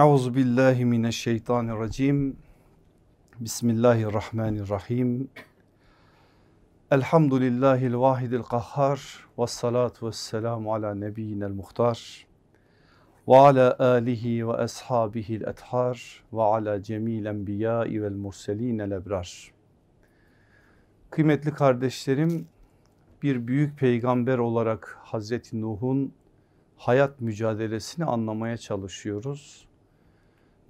Euzu billahi mineşşeytanirracim. Bismillahirrahmanirrahim. Elhamdülillahil vahidil kahhar ve salatu ve selamu ala nebiyyinel muhtar ve ala alihi ve ashabihil ethar ve ala cemil enbiyai vel murselinel ebrar. Kıymetli kardeşlerim bir büyük peygamber olarak Hazreti Nuh'un hayat mücadelesini anlamaya çalışıyoruz.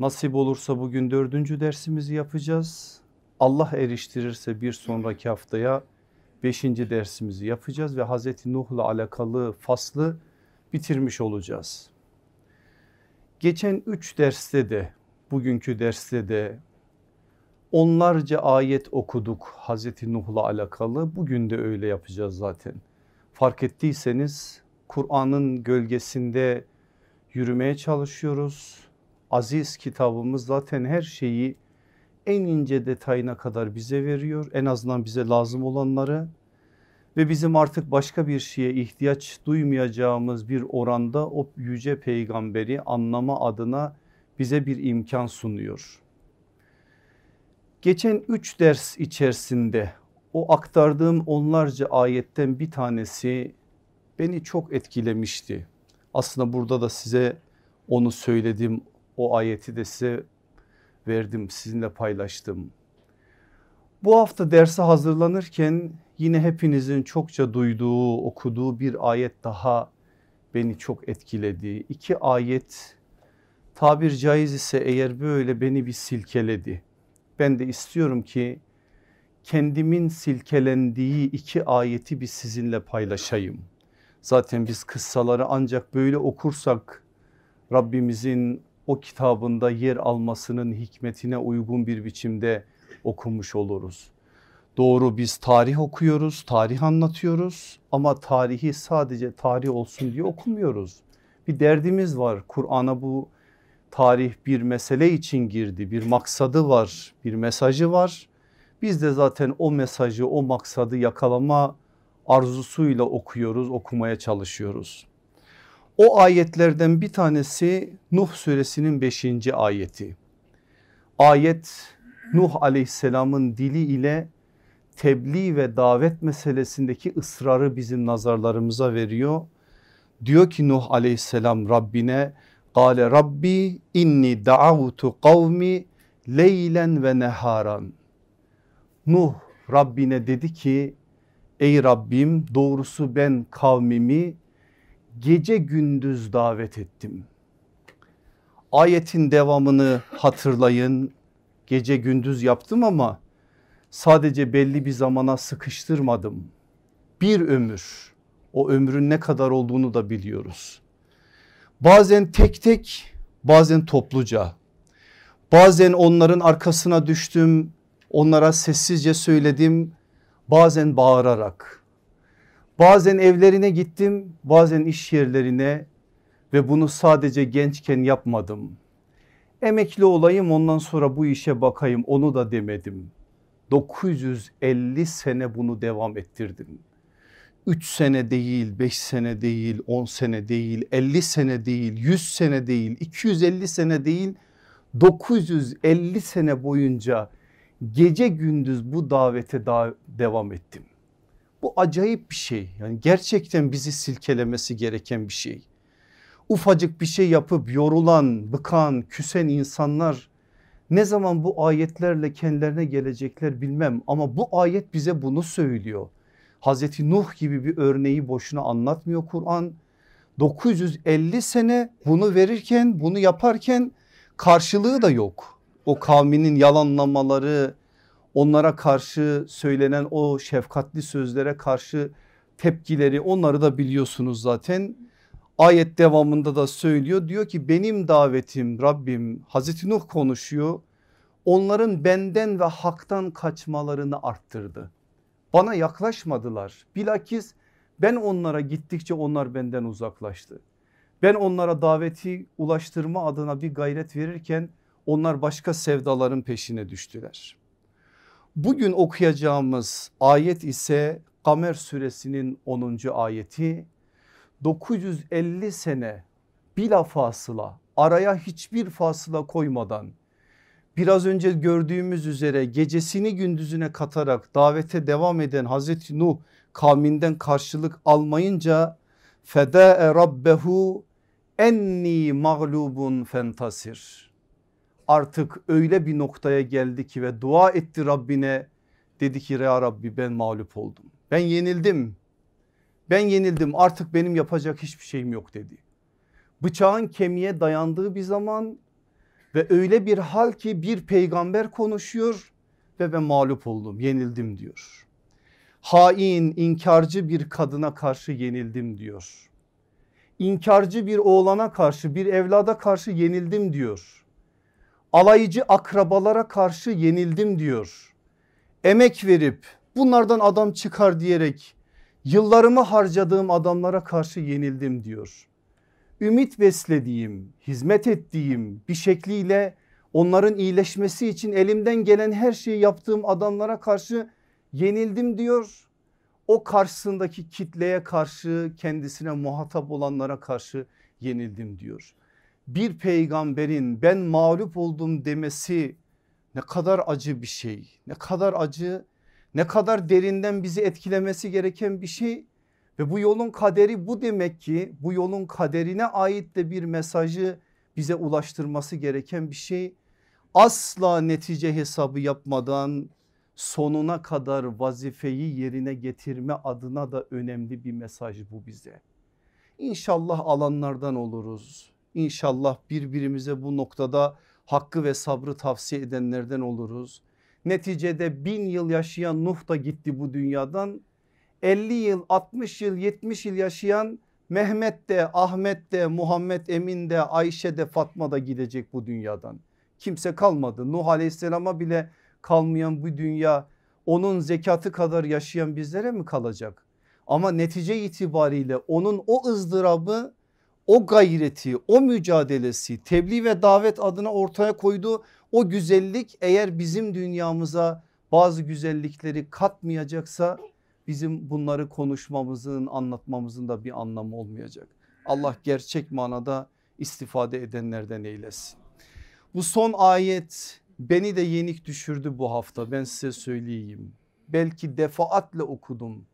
Nasip olursa bugün dördüncü dersimizi yapacağız. Allah eriştirirse bir sonraki haftaya beşinci dersimizi yapacağız ve Hazreti Nuh'la alakalı faslı bitirmiş olacağız. Geçen üç derste de bugünkü derste de onlarca ayet okuduk Hazreti Nuh'la alakalı. Bugün de öyle yapacağız zaten. Fark ettiyseniz Kur'an'ın gölgesinde yürümeye çalışıyoruz. Aziz kitabımız zaten her şeyi en ince detayına kadar bize veriyor. En azından bize lazım olanları ve bizim artık başka bir şeye ihtiyaç duymayacağımız bir oranda o yüce peygamberi anlama adına bize bir imkan sunuyor. Geçen üç ders içerisinde o aktardığım onlarca ayetten bir tanesi beni çok etkilemişti. Aslında burada da size onu söyledim o ayeti de size verdim sizinle paylaştım. Bu hafta derse hazırlanırken yine hepinizin çokça duyduğu okuduğu bir ayet daha beni çok etkiledi. İki ayet tabir caiz ise eğer böyle beni bir silkeledi. Ben de istiyorum ki kendimin silkelendiği iki ayeti bir sizinle paylaşayım. Zaten biz kıssaları ancak böyle okursak Rabbimizin o kitabında yer almasının hikmetine uygun bir biçimde okumuş oluruz. Doğru biz tarih okuyoruz, tarih anlatıyoruz ama tarihi sadece tarih olsun diye okumuyoruz. Bir derdimiz var Kur'an'a bu tarih bir mesele için girdi, bir maksadı var, bir mesajı var. Biz de zaten o mesajı, o maksadı yakalama arzusuyla okuyoruz, okumaya çalışıyoruz. O ayetlerden bir tanesi Nuh suresinin 5. ayeti. Ayet Nuh aleyhisselamın dili ile tebliğ ve davet meselesindeki ısrarı bizim nazarlarımıza veriyor. Diyor ki Nuh aleyhisselam Rabbine Kale Rabbi inni da'avtu kavmi leylen ve neharan. Nuh Rabbine dedi ki ey Rabbim doğrusu ben kavmimi gece gündüz davet ettim. Ayetin devamını hatırlayın. Gece gündüz yaptım ama sadece belli bir zamana sıkıştırmadım. Bir ömür o ömrün ne kadar olduğunu da biliyoruz. Bazen tek tek bazen topluca bazen onların arkasına düştüm onlara sessizce söyledim bazen bağırarak Bazen evlerine gittim bazen iş yerlerine ve bunu sadece gençken yapmadım. Emekli olayım ondan sonra bu işe bakayım onu da demedim. 950 sene bunu devam ettirdim. 3 sene değil, 5 sene değil, 10 sene değil, 50 sene değil, 100 sene değil, 250 sene değil, 950 sene boyunca gece gündüz bu davete da devam ettim. Bu acayip bir şey yani gerçekten bizi silkelemesi gereken bir şey. Ufacık bir şey yapıp yorulan, bıkan, küsen insanlar ne zaman bu ayetlerle kendilerine gelecekler bilmem ama bu ayet bize bunu söylüyor. Hazreti Nuh gibi bir örneği boşuna anlatmıyor Kur'an. 950 sene bunu verirken bunu yaparken karşılığı da yok. O kavminin yalanlamaları onlara karşı söylenen o şefkatli sözlere karşı tepkileri onları da biliyorsunuz zaten. Ayet devamında da söylüyor diyor ki benim davetim Rabbim Hazreti Nuh konuşuyor. Onların benden ve haktan kaçmalarını arttırdı. Bana yaklaşmadılar. Bilakis ben onlara gittikçe onlar benden uzaklaştı. Ben onlara daveti ulaştırma adına bir gayret verirken onlar başka sevdaların peşine düştüler. Bugün okuyacağımız ayet ise Kamer suresinin 10. ayeti 950 sene bilafasıla araya hiçbir fasıla koymadan biraz önce gördüğümüz üzere gecesini gündüzüne katarak davete devam eden Hazreti Nuh kavminden karşılık almayınca feda rabbehu enni mağlubun fentasir. Artık öyle bir noktaya geldi ki ve dua etti Rabbine dedi ki ya Rabbi ben mağlup oldum. Ben yenildim. Ben yenildim artık benim yapacak hiçbir şeyim yok dedi. Bıçağın kemiğe dayandığı bir zaman ve öyle bir hal ki bir peygamber konuşuyor ve ben mağlup oldum yenildim diyor. Hain inkarcı bir kadına karşı yenildim diyor. İnkarcı bir oğlana karşı bir evlada karşı yenildim diyor. Alaycı akrabalara karşı yenildim diyor. Emek verip bunlardan adam çıkar diyerek yıllarımı harcadığım adamlara karşı yenildim diyor ümit beslediğim, hizmet ettiğim bir şekliyle onların iyileşmesi için elimden gelen her şeyi yaptığım adamlara karşı yenildim diyor. O karşısındaki kitleye karşı kendisine muhatap olanlara karşı yenildim diyor. Bir peygamberin ben mağlup oldum demesi ne kadar acı bir şey ne kadar acı ne kadar derinden bizi etkilemesi gereken bir şey ve bu yolun kaderi bu demek ki bu yolun kaderine ait de bir mesajı bize ulaştırması gereken bir şey. Asla netice hesabı yapmadan sonuna kadar vazifeyi yerine getirme adına da önemli bir mesaj bu bize. İnşallah alanlardan oluruz. İnşallah birbirimize bu noktada hakkı ve sabrı tavsiye edenlerden oluruz. Neticede bin yıl yaşayan Nuh da gitti bu dünyadan 50 yıl 60 yıl 70 yıl yaşayan Mehmet de Ahmet de Muhammed Emin de Ayşe de Fatma da gidecek bu dünyadan. Kimse kalmadı Nuh aleyhisselama bile kalmayan bu dünya onun zekatı kadar yaşayan bizlere mi kalacak? Ama netice itibariyle onun o ızdırabı o gayreti o mücadelesi tebliğ ve davet adına ortaya koyduğu o güzellik eğer bizim dünyamıza bazı güzellikleri katmayacaksa bizim bunları konuşmamızın anlatmamızın da bir anlamı olmayacak. Allah gerçek manada istifade edenlerden eylesin. Bu son ayet beni de yenik düşürdü bu hafta ben size söyleyeyim. Belki defaatle okudum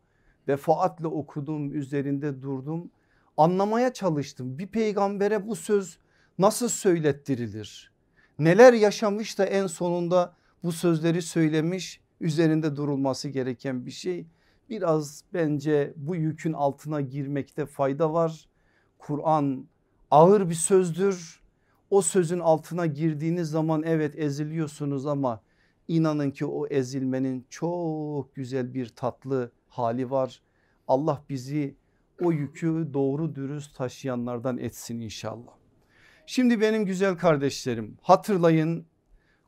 defaatle okudum üzerinde durdum anlamaya çalıştım. Bir peygambere bu söz nasıl söylettirilir? Neler yaşamış da en sonunda bu sözleri söylemiş üzerinde durulması gereken bir şey biraz bence bu yükün altına girmekte fayda var. Kur'an ağır bir sözdür. O sözün altına girdiğiniz zaman evet eziliyorsunuz ama inanın ki o ezilmenin çok güzel bir tatlı hali var. Allah bizi o yükü doğru dürüst taşıyanlardan etsin inşallah. Şimdi benim güzel kardeşlerim hatırlayın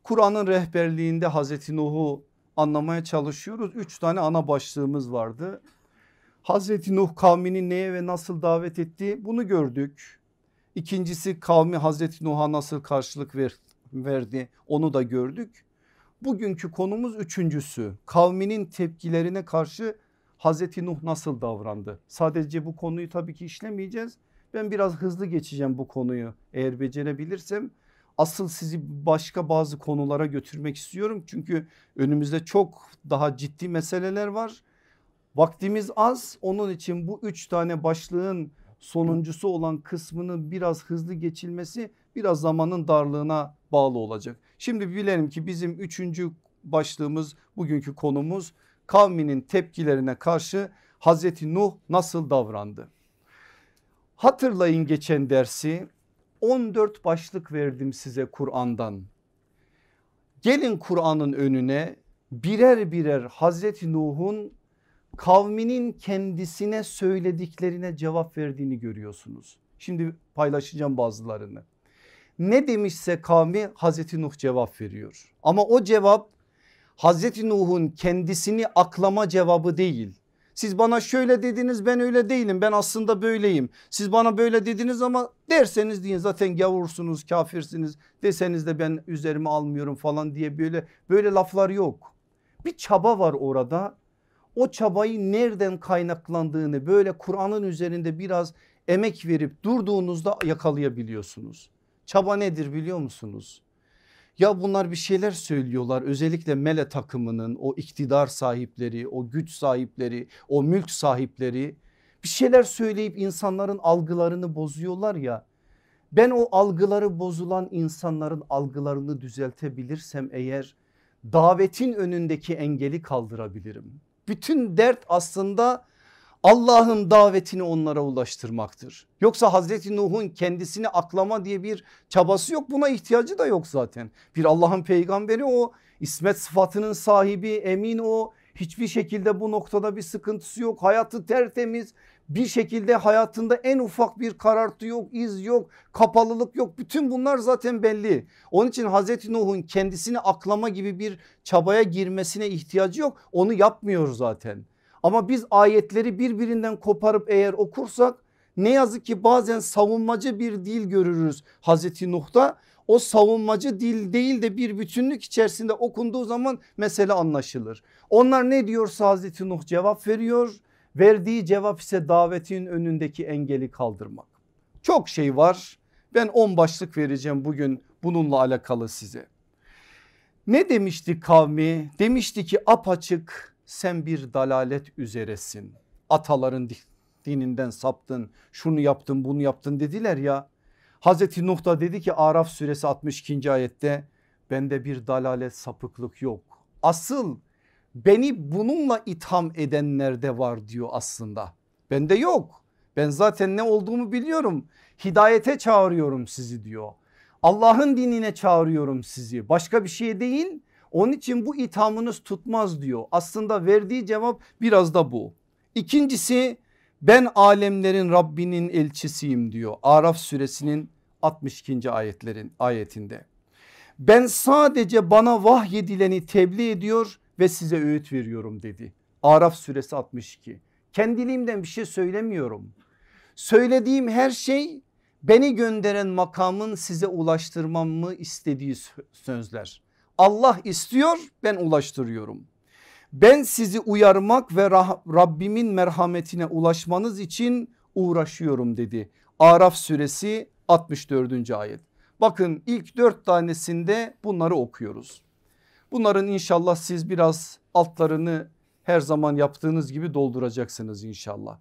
Kur'an'ın rehberliğinde Hazreti Nuh'u anlamaya çalışıyoruz. Üç tane ana başlığımız vardı. Hazreti Nuh kavmini neye ve nasıl davet etti bunu gördük. İkincisi kavmi Hazreti Nuh'a nasıl karşılık ver, verdi onu da gördük. Bugünkü konumuz üçüncüsü kavminin tepkilerine karşı Hazreti Nuh nasıl davrandı? Sadece bu konuyu tabii ki işlemeyeceğiz. Ben biraz hızlı geçeceğim bu konuyu eğer becerebilirsem asıl sizi başka bazı konulara götürmek istiyorum. Çünkü önümüzde çok daha ciddi meseleler var. Vaktimiz az onun için bu üç tane başlığın sonuncusu olan kısmını biraz hızlı geçilmesi biraz zamanın darlığına bağlı olacak. Şimdi bilelim ki bizim üçüncü başlığımız bugünkü konumuz kavminin tepkilerine karşı Hazreti Nuh nasıl davrandı? Hatırlayın geçen dersi 14 başlık verdim size Kur'an'dan. Gelin Kur'an'ın önüne birer birer Hazreti Nuh'un kavminin kendisine söylediklerine cevap verdiğini görüyorsunuz. Şimdi paylaşacağım bazılarını. Ne demişse kavmi Hazreti Nuh cevap veriyor. Ama o cevap Hazreti Nuh'un kendisini aklama cevabı değil. Siz bana şöyle dediniz ben öyle değilim ben aslında böyleyim. Siz bana böyle dediniz ama derseniz deyin zaten gavursunuz kafirsiniz deseniz de ben üzerime almıyorum falan diye böyle böyle laflar yok. Bir çaba var orada o çabayı nereden kaynaklandığını böyle Kur'an'ın üzerinde biraz emek verip durduğunuzda yakalayabiliyorsunuz. Çaba nedir biliyor musunuz? Ya bunlar bir şeyler söylüyorlar özellikle mele takımının o iktidar sahipleri o güç sahipleri o mülk sahipleri bir şeyler söyleyip insanların algılarını bozuyorlar ya. Ben o algıları bozulan insanların algılarını düzeltebilirsem eğer davetin önündeki engeli kaldırabilirim. Bütün dert aslında Allah'ın davetini onlara ulaştırmaktır. Yoksa Hazreti Nuh'un kendisini aklama diye bir çabası yok buna ihtiyacı da yok zaten. Bir Allah'ın peygamberi o ismet sıfatının sahibi emin o hiçbir şekilde bu noktada bir sıkıntısı yok hayatı tertemiz bir şekilde hayatında en ufak bir karartı yok iz yok kapalılık yok bütün bunlar zaten belli. Onun için Hazreti Nuh'un kendisini aklama gibi bir çabaya girmesine ihtiyacı yok onu yapmıyor zaten. Ama biz ayetleri birbirinden koparıp eğer okursak ne yazık ki bazen savunmacı bir dil görürüz Hazreti Nuh'ta. O savunmacı dil değil de bir bütünlük içerisinde okunduğu zaman mesele anlaşılır. Onlar ne diyorsa Hazreti Nuh cevap veriyor. Verdiği cevap ise davetin önündeki engeli kaldırmak. Çok şey var. Ben 10 başlık vereceğim bugün bununla alakalı size. Ne demişti kavmi? Demişti ki apaçık sen bir dalalet üzeresin. Ataların dininden saptın şunu yaptın bunu yaptın dediler ya. Hazreti Nuh da dedi ki Araf suresi 62. ayette bende bir dalalet sapıklık yok. Asıl beni bununla itham edenler de var diyor aslında. Bende yok. Ben zaten ne olduğumu biliyorum. Hidayete çağırıyorum sizi diyor. Allah'ın dinine çağırıyorum sizi. Başka bir şey değil. Onun için bu ithamınız tutmaz diyor. Aslında verdiği cevap biraz da bu. İkincisi ben alemlerin Rabbinin elçisiyim diyor. Araf suresinin 62. ayetlerin ayetinde. Ben sadece bana vahyedileni tebliğ ediyor ve size öğüt veriyorum dedi. Araf suresi 62. Kendiliğimden bir şey söylemiyorum. Söylediğim her şey beni gönderen makamın size ulaştırmamı istediği sözler. Allah istiyor ben ulaştırıyorum. Ben sizi uyarmak ve Rabbimin merhametine ulaşmanız için uğraşıyorum dedi. Araf suresi 64. ayet. Bakın ilk dört tanesinde bunları okuyoruz. Bunların inşallah siz biraz altlarını her zaman yaptığınız gibi dolduracaksınız inşallah.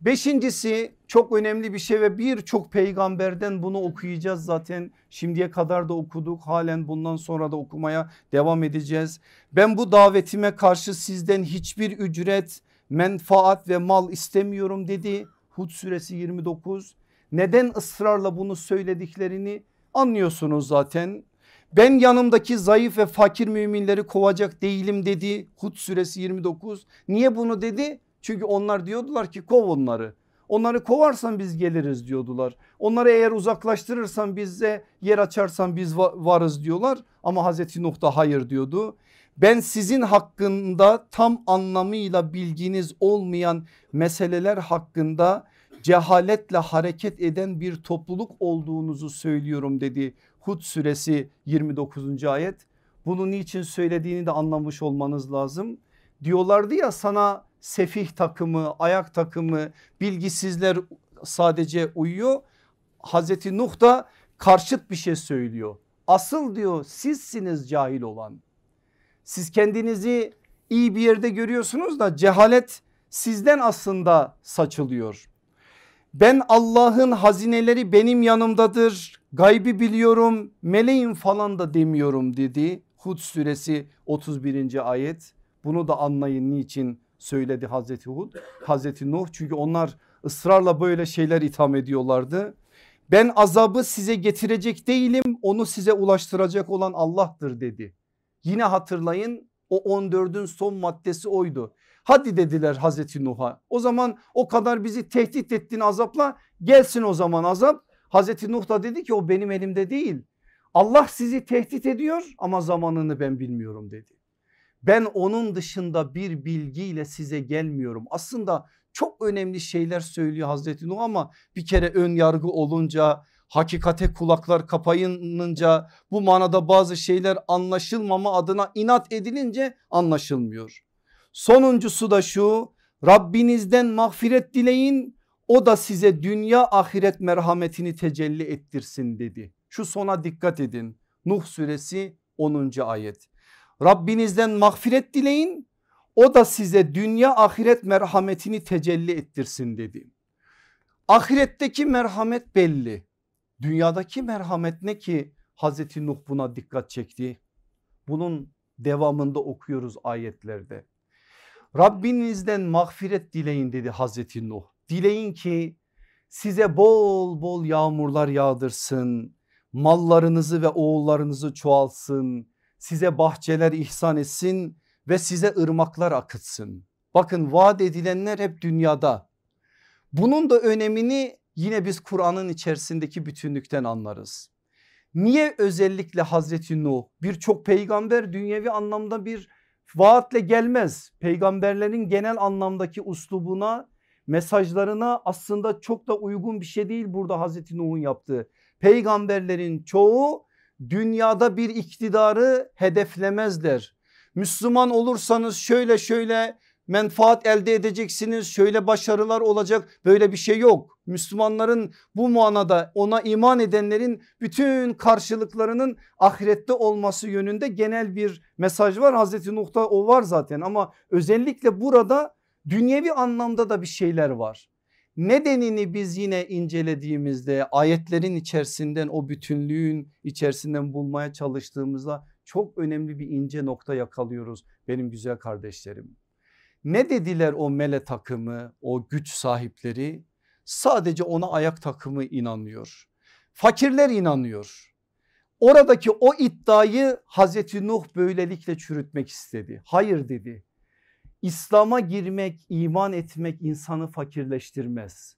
Beşincisi çok önemli bir şey ve birçok peygamberden bunu okuyacağız zaten şimdiye kadar da okuduk halen bundan sonra da okumaya devam edeceğiz. Ben bu davetime karşı sizden hiçbir ücret menfaat ve mal istemiyorum dedi Hud suresi 29. Neden ısrarla bunu söylediklerini anlıyorsunuz zaten. Ben yanımdaki zayıf ve fakir müminleri kovacak değilim dedi Hud suresi 29. Niye bunu dedi? Çünkü onlar diyordular ki kov onları. Onları kovarsan biz geliriz diyordular. Onları eğer uzaklaştırırsan bize yer açarsan biz varız diyorlar. Ama Hazreti Nuh da hayır diyordu. Ben sizin hakkında tam anlamıyla bilginiz olmayan meseleler hakkında cehaletle hareket eden bir topluluk olduğunuzu söylüyorum dedi Hud suresi 29. ayet. Bunu niçin söylediğini de anlamış olmanız lazım. Diyorlardı ya sana sefih takımı, ayak takımı, bilgisizler sadece uyuyor. Hazreti Nuh da karşıt bir şey söylüyor. Asıl diyor sizsiniz cahil olan. Siz kendinizi iyi bir yerde görüyorsunuz da cehalet sizden aslında saçılıyor. Ben Allah'ın hazineleri benim yanımdadır. Gaybi biliyorum meleğim falan da demiyorum dedi. Hud suresi 31. ayet. Bunu da anlayın niçin söyledi Hazreti Hud, Hazreti Nuh çünkü onlar ısrarla böyle şeyler itham ediyorlardı. Ben azabı size getirecek değilim onu size ulaştıracak olan Allah'tır dedi. Yine hatırlayın o 14'ün son maddesi oydu. Hadi dediler Hazreti Nuh'a o zaman o kadar bizi tehdit ettin azapla gelsin o zaman azap. Hazreti Nuh da dedi ki o benim elimde değil. Allah sizi tehdit ediyor ama zamanını ben bilmiyorum dedi. Ben onun dışında bir bilgiyle size gelmiyorum. Aslında çok önemli şeyler söylüyor Hazreti Nuh ama bir kere ön yargı olunca hakikate kulaklar kapayınınca bu manada bazı şeyler anlaşılmama adına inat edilince anlaşılmıyor. Sonuncusu da şu Rabbinizden mağfiret dileyin o da size dünya ahiret merhametini tecelli ettirsin dedi. Şu sona dikkat edin. Nuh suresi 10. ayet. Rabbinizden mağfiret dileyin o da size dünya ahiret merhametini tecelli ettirsin dedi. Ahiretteki merhamet belli. Dünyadaki merhamet ne ki Hazreti Nuh buna dikkat çekti. Bunun devamında okuyoruz ayetlerde. Rabbinizden mağfiret dileyin dedi Hazreti Nuh. Dileyin ki size bol bol yağmurlar yağdırsın. Mallarınızı ve oğullarınızı çoğalsın. Size bahçeler ihsan etsin ve size ırmaklar akıtsın. Bakın vaat edilenler hep dünyada. Bunun da önemini yine biz Kur'an'ın içerisindeki bütünlükten anlarız. Niye özellikle Hazreti Nuh birçok peygamber dünyevi anlamda bir vaatle gelmez. Peygamberlerin genel anlamdaki uslubuna mesajlarına aslında çok da uygun bir şey değil burada Hazreti Nuh'un yaptığı. Peygamberlerin çoğu dünyada bir iktidarı hedeflemezler. Müslüman olursanız şöyle şöyle menfaat elde edeceksiniz şöyle başarılar olacak böyle bir şey yok. Müslümanların bu manada ona iman edenlerin bütün karşılıklarının ahirette olması yönünde genel bir mesaj var. Hazreti Nuh'ta o var zaten ama özellikle burada dünyevi anlamda da bir şeyler var. Nedenini biz yine incelediğimizde ayetlerin içerisinden o bütünlüğün içerisinden bulmaya çalıştığımızda çok önemli bir ince nokta yakalıyoruz benim güzel kardeşlerim. Ne dediler o mele takımı o güç sahipleri sadece ona ayak takımı inanıyor. Fakirler inanıyor. Oradaki o iddiayı Hazreti Nuh böylelikle çürütmek istedi. Hayır dedi. İslam'a girmek, iman etmek insanı fakirleştirmez.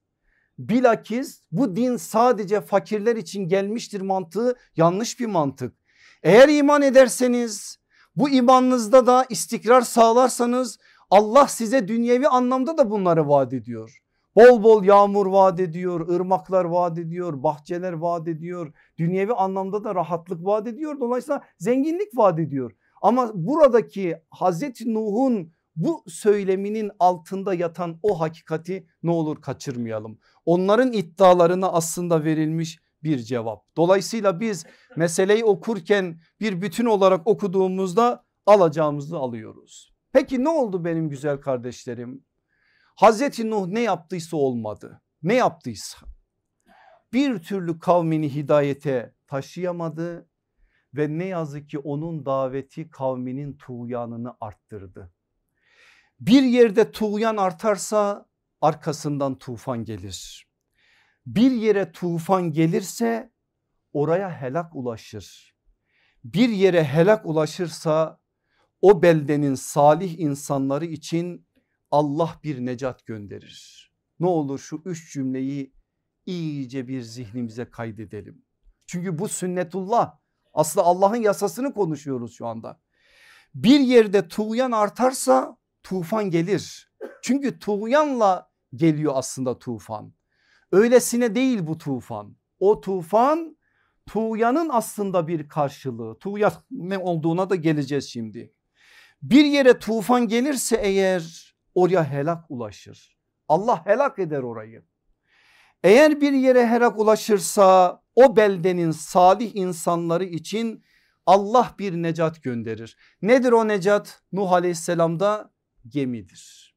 Bilakis bu din sadece fakirler için gelmiştir mantığı yanlış bir mantık. Eğer iman ederseniz bu imanınızda da istikrar sağlarsanız Allah size dünyevi anlamda da bunları vaat ediyor. Bol bol yağmur vaat ediyor, ırmaklar vaat ediyor, bahçeler vaat ediyor. Dünyevi anlamda da rahatlık vaat ediyor. Dolayısıyla zenginlik vaat ediyor. Ama buradaki Hazreti Nuh'un bu söyleminin altında yatan o hakikati ne olur kaçırmayalım. Onların iddialarına aslında verilmiş bir cevap. Dolayısıyla biz meseleyi okurken bir bütün olarak okuduğumuzda alacağımızı alıyoruz. Peki ne oldu benim güzel kardeşlerim? Hazreti Nuh ne yaptıysa olmadı. Ne yaptıysa bir türlü kavmini hidayete taşıyamadı ve ne yazık ki onun daveti kavminin tuğyanını arttırdı. Bir yerde tuğyan artarsa arkasından tufan gelir. Bir yere tufan gelirse oraya helak ulaşır. Bir yere helak ulaşırsa o beldenin salih insanları için Allah bir necat gönderir. Ne olur şu üç cümleyi iyice bir zihnimize kaydedelim. Çünkü bu sünnetullah aslında Allah'ın yasasını konuşuyoruz şu anda. Bir yerde tuğyan artarsa tufan gelir. Çünkü tuğyanla geliyor aslında tufan. Öylesine değil bu tufan. O tufan tuğyanın aslında bir karşılığı. Tuğyan ne olduğuna da geleceğiz şimdi. Bir yere tufan gelirse eğer oraya helak ulaşır. Allah helak eder orayı. Eğer bir yere helak ulaşırsa o beldenin salih insanları için Allah bir necat gönderir. Nedir o necat? Nuh aleyhisselamda gemidir.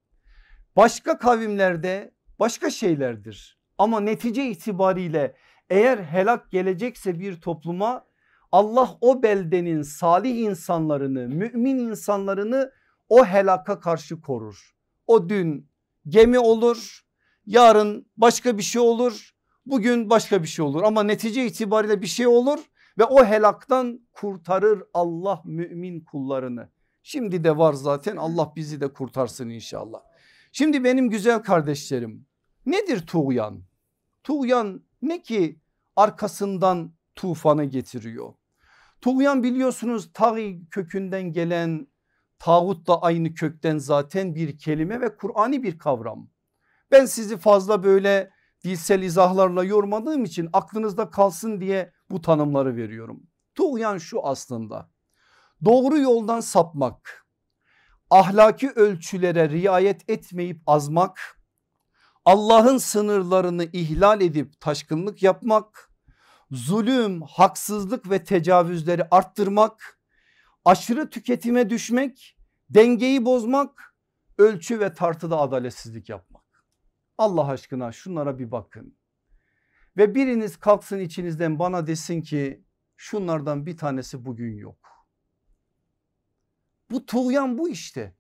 Başka kavimlerde başka şeylerdir. Ama netice itibariyle eğer helak gelecekse bir topluma Allah o beldenin salih insanlarını mümin insanlarını o helaka karşı korur. O dün gemi olur yarın başka bir şey olur bugün başka bir şey olur ama netice itibariyle bir şey olur ve o helaktan kurtarır Allah mümin kullarını. Şimdi de var zaten Allah bizi de kurtarsın inşallah. Şimdi benim güzel kardeşlerim nedir tuğyan? Tuğyan ne ki arkasından tufanı getiriyor. Tuğyan biliyorsunuz taği kökünden gelen tağut da aynı kökten zaten bir kelime ve Kur'an'i bir kavram. Ben sizi fazla böyle dilsel izahlarla yormadığım için aklınızda kalsın diye bu tanımları veriyorum. Tuğyan şu aslında doğru yoldan sapmak, ahlaki ölçülere riayet etmeyip azmak, Allah'ın sınırlarını ihlal edip taşkınlık yapmak, zulüm, haksızlık ve tecavüzleri arttırmak, aşırı tüketime düşmek, dengeyi bozmak, ölçü ve tartıda adaletsizlik yapmak. Allah aşkına şunlara bir bakın. Ve biriniz kalksın içinizden bana desin ki şunlardan bir tanesi bugün yok. Bu tuğyan bu işte.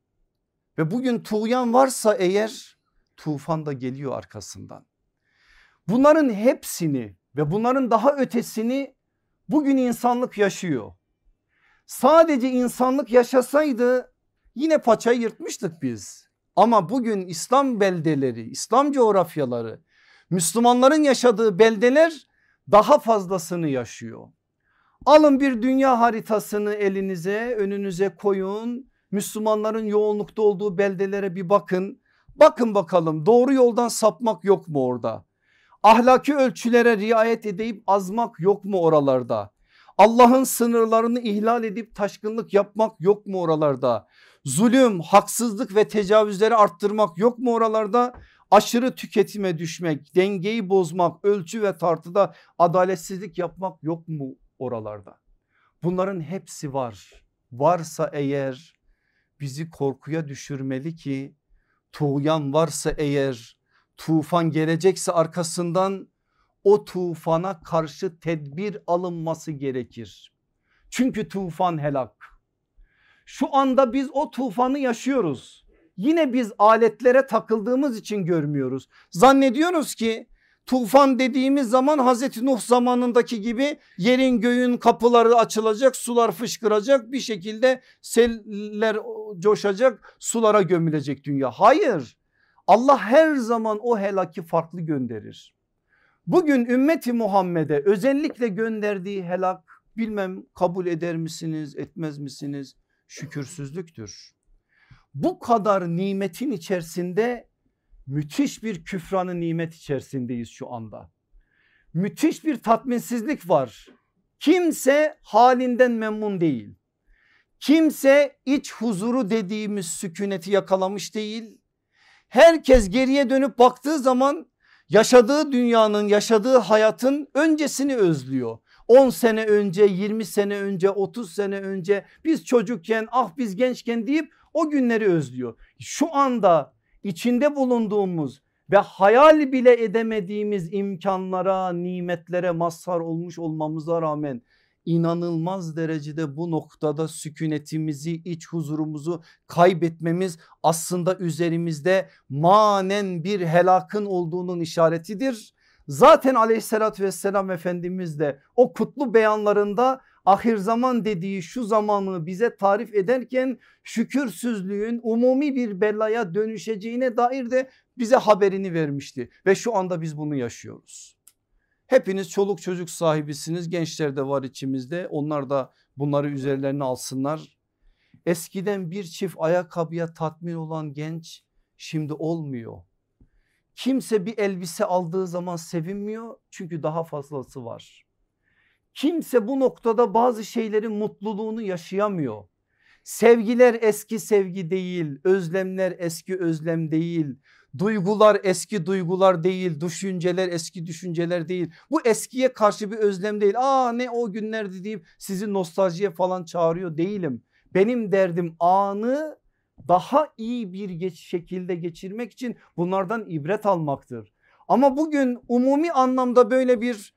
Ve bugün tuğyan varsa eğer tufan da geliyor arkasından. Bunların hepsini ve bunların daha ötesini bugün insanlık yaşıyor. Sadece insanlık yaşasaydı yine paçayı yırtmıştık biz. Ama bugün İslam beldeleri, İslam coğrafyaları, Müslümanların yaşadığı beldeler daha fazlasını yaşıyor. Alın bir dünya haritasını elinize önünüze koyun. Müslümanların yoğunlukta olduğu beldelere bir bakın. Bakın bakalım doğru yoldan sapmak yok mu orada? Ahlaki ölçülere riayet edip azmak yok mu oralarda? Allah'ın sınırlarını ihlal edip taşkınlık yapmak yok mu oralarda? Zulüm, haksızlık ve tecavüzleri arttırmak yok mu oralarda? Aşırı tüketime düşmek, dengeyi bozmak, ölçü ve tartıda adaletsizlik yapmak yok mu oralarda? Bunların hepsi var. Varsa eğer bizi korkuya düşürmeli ki tuğyan varsa eğer tufan gelecekse arkasından o tufana karşı tedbir alınması gerekir. Çünkü tufan helak. Şu anda biz o tufanı yaşıyoruz. Yine biz aletlere takıldığımız için görmüyoruz. Zannediyoruz ki tufan dediğimiz zaman Hazreti Nuh zamanındaki gibi yerin göğün kapıları açılacak sular fışkıracak bir şekilde seller coşacak sulara gömülecek dünya. Hayır Allah her zaman o helaki farklı gönderir. Bugün ümmeti Muhammed'e özellikle gönderdiği helak bilmem kabul eder misiniz etmez misiniz şükürsüzlüktür. Bu kadar nimetin içerisinde müthiş bir küfranı nimet içerisindeyiz şu anda. Müthiş bir tatminsizlik var. Kimse halinden memnun değil. Kimse iç huzuru dediğimiz sükuneti yakalamış değil. Herkes geriye dönüp baktığı zaman yaşadığı dünyanın yaşadığı hayatın öncesini özlüyor. 10 sene önce 20 sene önce 30 sene önce biz çocukken ah biz gençken deyip o günleri özlüyor. Şu anda içinde bulunduğumuz ve hayal bile edemediğimiz imkanlara nimetlere mazhar olmuş olmamıza rağmen inanılmaz derecede bu noktada sükunetimizi iç huzurumuzu kaybetmemiz aslında üzerimizde manen bir helakın olduğunun işaretidir. Zaten aleyhissalatü vesselam Efendimiz de o kutlu beyanlarında ahir zaman dediği şu zamanı bize tarif ederken şükürsüzlüğün umumi bir belaya dönüşeceğine dair de bize haberini vermişti ve şu anda biz bunu yaşıyoruz. Hepiniz çoluk çocuk sahibisiniz gençler de var içimizde onlar da bunları üzerlerine alsınlar. Eskiden bir çift ayakkabıya tatmin olan genç şimdi olmuyor. Kimse bir elbise aldığı zaman sevinmiyor çünkü daha fazlası var. Kimse bu noktada bazı şeylerin mutluluğunu yaşayamıyor. Sevgiler eski sevgi değil, özlemler eski özlem değil. Duygular eski duygular değil, düşünceler eski düşünceler değil. Bu eskiye karşı bir özlem değil. Aa ne o günlerdi deyip sizi nostaljiye falan çağırıyor değilim. Benim derdim anı daha iyi bir geç şekilde geçirmek için bunlardan ibret almaktır. Ama bugün umumi anlamda böyle bir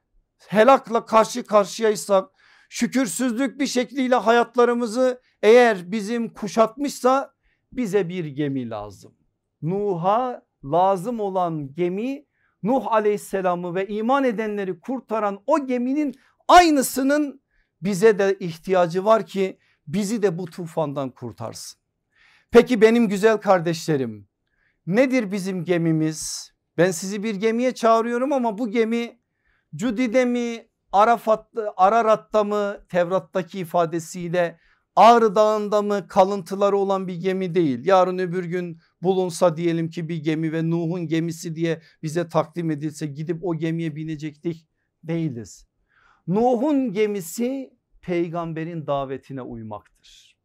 helakla karşı karşıyaysak şükürsüzlük bir şekliyle hayatlarımızı eğer bizim kuşatmışsa bize bir gemi lazım. Nuh'a lazım olan gemi Nuh aleyhisselamı ve iman edenleri kurtaran o geminin aynısının bize de ihtiyacı var ki bizi de bu tufandan kurtarsın. Peki benim güzel kardeşlerim nedir bizim gemimiz? Ben sizi bir gemiye çağırıyorum ama bu gemi Cudi'de mi Arafat'ta, Ararat'ta mı Tevrat'taki ifadesiyle Ağrı Dağı'nda mı kalıntıları olan bir gemi değil. Yarın öbür gün bulunsa diyelim ki bir gemi ve Nuh'un gemisi diye bize takdim edilse gidip o gemiye binecektik değiliz. Nuh'un gemisi peygamberin davetine uymaktır.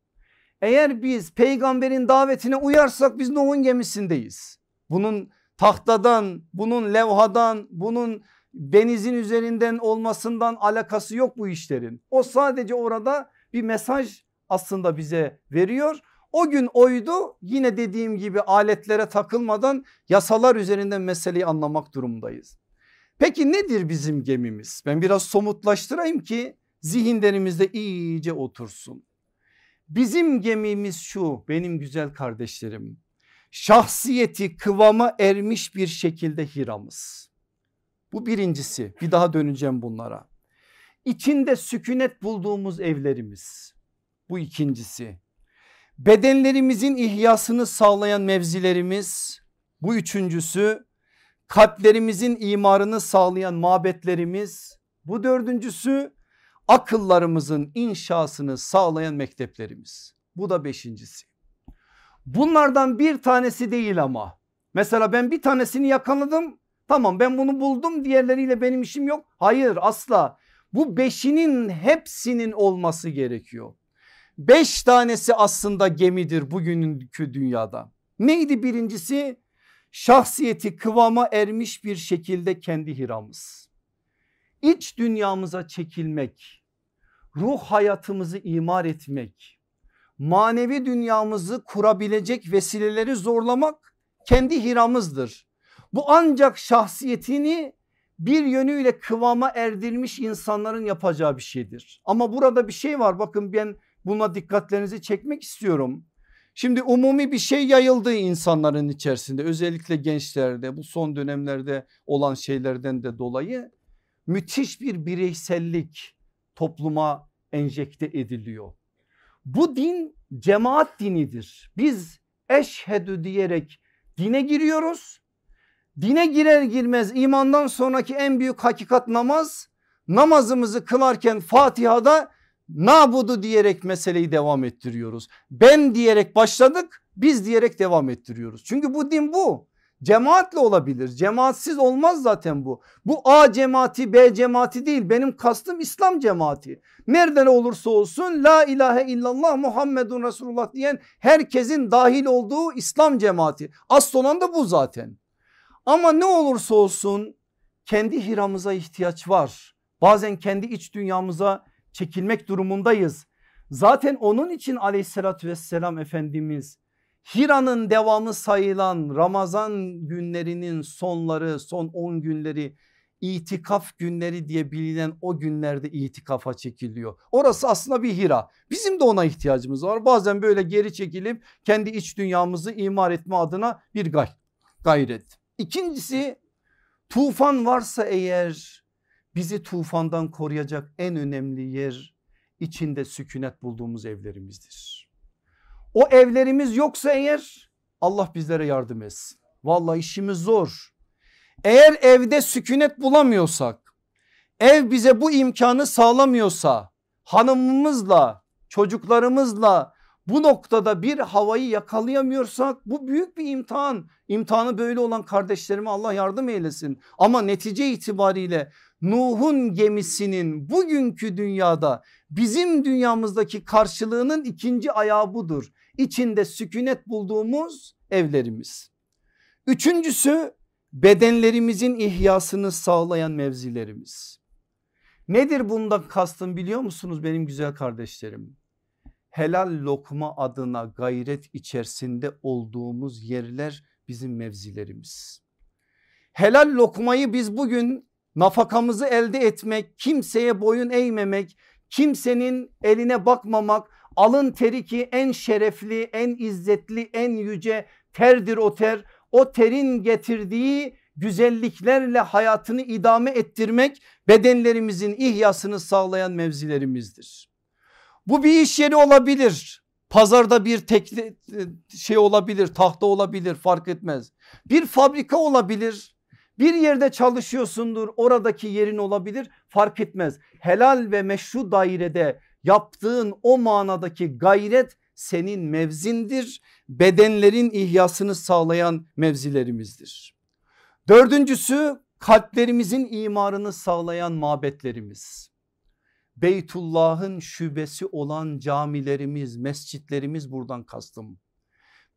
Eğer biz peygamberin davetine uyarsak biz Nuh'un gemisindeyiz. Bunun tahtadan, bunun levhadan, bunun denizin üzerinden olmasından alakası yok bu işlerin. O sadece orada bir mesaj aslında bize veriyor. O gün oydu yine dediğim gibi aletlere takılmadan yasalar üzerinden meseleyi anlamak durumdayız. Peki nedir bizim gemimiz? Ben biraz somutlaştırayım ki zihinlerimizde iyice otursun. Bizim gemimiz şu benim güzel kardeşlerim. Şahsiyeti kıvama ermiş bir şekilde hiramız. Bu birincisi bir daha döneceğim bunlara. İçinde sükunet bulduğumuz evlerimiz. Bu ikincisi. Bedenlerimizin ihyasını sağlayan mevzilerimiz. Bu üçüncüsü. Kalplerimizin imarını sağlayan mabetlerimiz. Bu dördüncüsü akıllarımızın inşasını sağlayan mekteplerimiz. Bu da beşincisi. Bunlardan bir tanesi değil ama. Mesela ben bir tanesini yakaladım. Tamam ben bunu buldum diğerleriyle benim işim yok. Hayır asla. Bu beşinin hepsinin olması gerekiyor. Beş tanesi aslında gemidir bugünkü dünyada. Neydi birincisi? Şahsiyeti kıvama ermiş bir şekilde kendi hiramız. İç dünyamıza çekilmek, ruh hayatımızı imar etmek, manevi dünyamızı kurabilecek vesileleri zorlamak kendi hiramızdır. Bu ancak şahsiyetini bir yönüyle kıvama erdirmiş insanların yapacağı bir şeydir. Ama burada bir şey var bakın ben buna dikkatlerinizi çekmek istiyorum. Şimdi umumi bir şey yayıldı insanların içerisinde özellikle gençlerde bu son dönemlerde olan şeylerden de dolayı müthiş bir bireysellik topluma enjekte ediliyor. Bu din cemaat dinidir. Biz eşhedü diyerek dine giriyoruz. Dine girer girmez imandan sonraki en büyük hakikat namaz. Namazımızı kılarken Fatiha'da nabudu diyerek meseleyi devam ettiriyoruz. Ben diyerek başladık biz diyerek devam ettiriyoruz. Çünkü bu din bu. Cemaatle olabilir. Cemaatsiz olmaz zaten bu. Bu A cemaati B cemaati değil. Benim kastım İslam cemaati. Nereden olursa olsun la ilahe illallah Muhammedun Resulullah diyen herkesin dahil olduğu İslam cemaati. Asıl olan da bu zaten. Ama ne olursa olsun kendi hiramıza ihtiyaç var. Bazen kendi iç dünyamıza çekilmek durumundayız. Zaten onun için aleyhissalatü vesselam Efendimiz Hira'nın devamı sayılan Ramazan günlerinin sonları son 10 günleri itikaf günleri diye bilinen o günlerde itikafa çekiliyor. Orası aslında bir hira. Bizim de ona ihtiyacımız var. Bazen böyle geri çekilip kendi iç dünyamızı imar etme adına bir gay gayret. İkincisi tufan varsa eğer bizi tufandan koruyacak en önemli yer içinde sükunet bulduğumuz evlerimizdir. O evlerimiz yoksa eğer Allah bizlere yardım etsin. Vallahi işimiz zor. Eğer evde sükunet bulamıyorsak, ev bize bu imkanı sağlamıyorsa, hanımımızla, çocuklarımızla bu noktada bir havayı yakalayamıyorsak bu büyük bir imtihan. İmtihanı böyle olan kardeşlerime Allah yardım eylesin. Ama netice itibariyle Nuh'un gemisinin bugünkü dünyada bizim dünyamızdaki karşılığının ikinci ayağı budur. İçinde sükunet bulduğumuz evlerimiz. Üçüncüsü bedenlerimizin ihyasını sağlayan mevzilerimiz. Nedir bundan kastım biliyor musunuz benim güzel kardeşlerim? Helal lokma adına gayret içerisinde olduğumuz yerler bizim mevzilerimiz. Helal lokmayı biz bugün nafakamızı elde etmek, kimseye boyun eğmemek, kimsenin eline bakmamak, alın teri ki en şerefli, en izzetli, en yüce terdir o ter. O terin getirdiği güzelliklerle hayatını idame ettirmek bedenlerimizin ihyasını sağlayan mevzilerimizdir. Bu bir iş yeri olabilir. Pazarda bir tekli şey olabilir, tahta olabilir fark etmez. Bir fabrika olabilir. Bir yerde çalışıyorsundur oradaki yerin olabilir fark etmez. Helal ve meşru dairede yaptığın o manadaki gayret senin mevzindir. Bedenlerin ihyasını sağlayan mevzilerimizdir. Dördüncüsü kalplerimizin imarını sağlayan mabetlerimiz. Beytullah'ın şubesi olan camilerimiz, mescitlerimiz buradan kastım.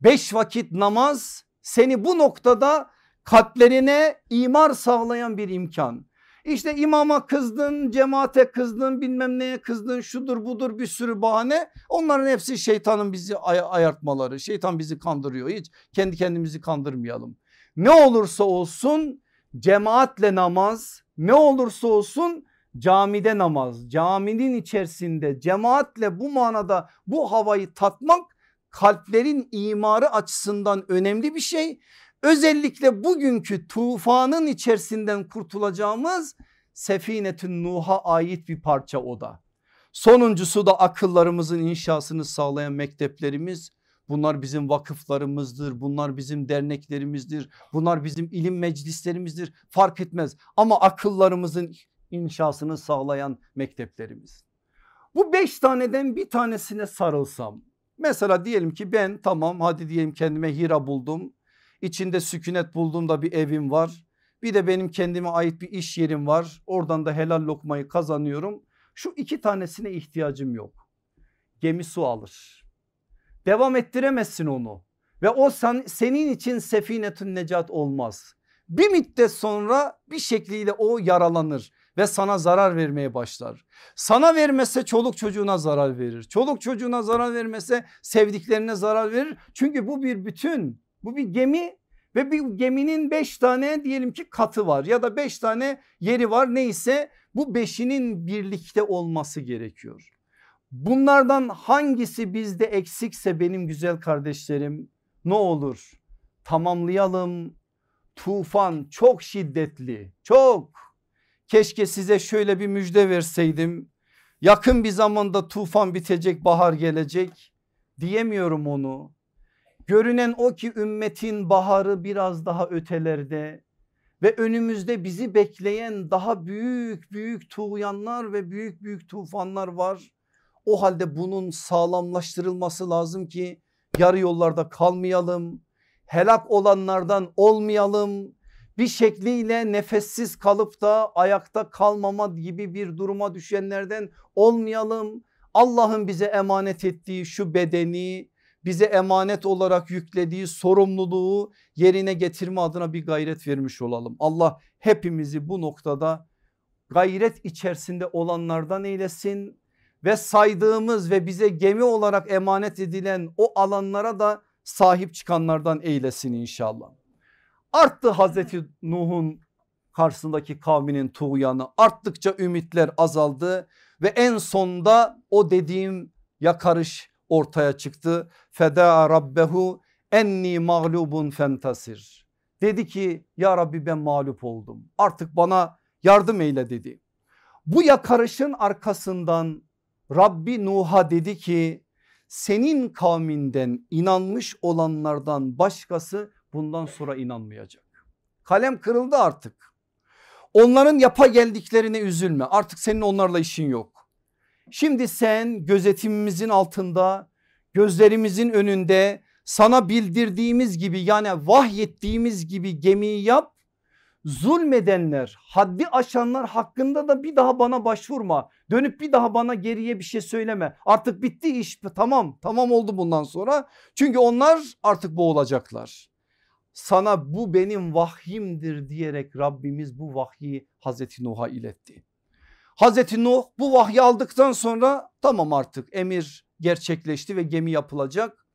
Beş vakit namaz seni bu noktada kalplerine imar sağlayan bir imkan. İşte imama kızdın, cemaate kızdın, bilmem neye kızdın, şudur budur bir sürü bahane. Onların hepsi şeytanın bizi ay ayartmaları. Şeytan bizi kandırıyor. Hiç kendi kendimizi kandırmayalım. Ne olursa olsun cemaatle namaz, ne olursa olsun camide namaz, caminin içerisinde cemaatle bu manada bu havayı tatmak kalplerin imarı açısından önemli bir şey. Özellikle bugünkü tufanın içerisinden kurtulacağımız Sefinetün Nuh'a ait bir parça o da. Sonuncusu da akıllarımızın inşasını sağlayan mekteplerimiz. Bunlar bizim vakıflarımızdır, bunlar bizim derneklerimizdir, bunlar bizim ilim meclislerimizdir fark etmez. Ama akıllarımızın inşasını sağlayan mekteplerimiz. Bu beş taneden bir tanesine sarılsam mesela diyelim ki ben tamam hadi diyelim kendime hira buldum İçinde sükunet bulduğumda bir evim var. Bir de benim kendime ait bir iş yerim var. Oradan da helal lokmayı kazanıyorum. Şu iki tanesine ihtiyacım yok. Gemi su alır. Devam ettiremezsin onu. Ve o sen, senin için sefinetün necat olmaz. Bir müddet sonra bir şekliyle o yaralanır ve sana zarar vermeye başlar. Sana vermese çoluk çocuğuna zarar verir. Çoluk çocuğuna zarar vermese sevdiklerine zarar verir. Çünkü bu bir bütün. Bu bir gemi ve bir geminin beş tane diyelim ki katı var ya da beş tane yeri var neyse bu beşinin birlikte olması gerekiyor. Bunlardan hangisi bizde eksikse benim güzel kardeşlerim ne olur tamamlayalım. Tufan çok şiddetli çok keşke size şöyle bir müjde verseydim. Yakın bir zamanda tufan bitecek bahar gelecek diyemiyorum onu. Görünen o ki ümmetin baharı biraz daha ötelerde ve önümüzde bizi bekleyen daha büyük büyük tuğyanlar ve büyük büyük tufanlar var. O halde bunun sağlamlaştırılması lazım ki yarı yollarda kalmayalım. Helak olanlardan olmayalım. Bir şekliyle nefessiz kalıp da ayakta kalmama gibi bir duruma düşenlerden olmayalım. Allah'ın bize emanet ettiği şu bedeni, bize emanet olarak yüklediği sorumluluğu yerine getirme adına bir gayret vermiş olalım. Allah hepimizi bu noktada gayret içerisinde olanlardan eylesin ve saydığımız ve bize gemi olarak emanet edilen o alanlara da sahip çıkanlardan eylesin inşallah. Arttı Hazreti Nuh'un karşısındaki kavminin tuğyanı arttıkça ümitler azaldı ve en sonda o dediğim yakarış ortaya çıktı. Feda rabbehu enni mağlubun fentasir. Dedi ki ya Rabbi ben mağlup oldum artık bana yardım eyle dedi. Bu yakarışın arkasından Rabbi Nuh'a dedi ki senin kavminden inanmış olanlardan başkası bundan sonra inanmayacak. Kalem kırıldı artık. Onların yapa geldiklerine üzülme artık senin onlarla işin yok. Şimdi sen gözetimimizin altında gözlerimizin önünde sana bildirdiğimiz gibi yani vahyettiğimiz gibi gemiyi yap. Zulmedenler haddi aşanlar hakkında da bir daha bana başvurma. Dönüp bir daha bana geriye bir şey söyleme. Artık bitti iş tamam tamam oldu bundan sonra. Çünkü onlar artık boğulacaklar. Sana bu benim vahyimdir diyerek Rabbimiz bu vahyi Hazreti Nuh'a iletti. Hazreti Nuh bu vahyi aldıktan sonra tamam artık emir gerçekleşti ve gemi yapılacak.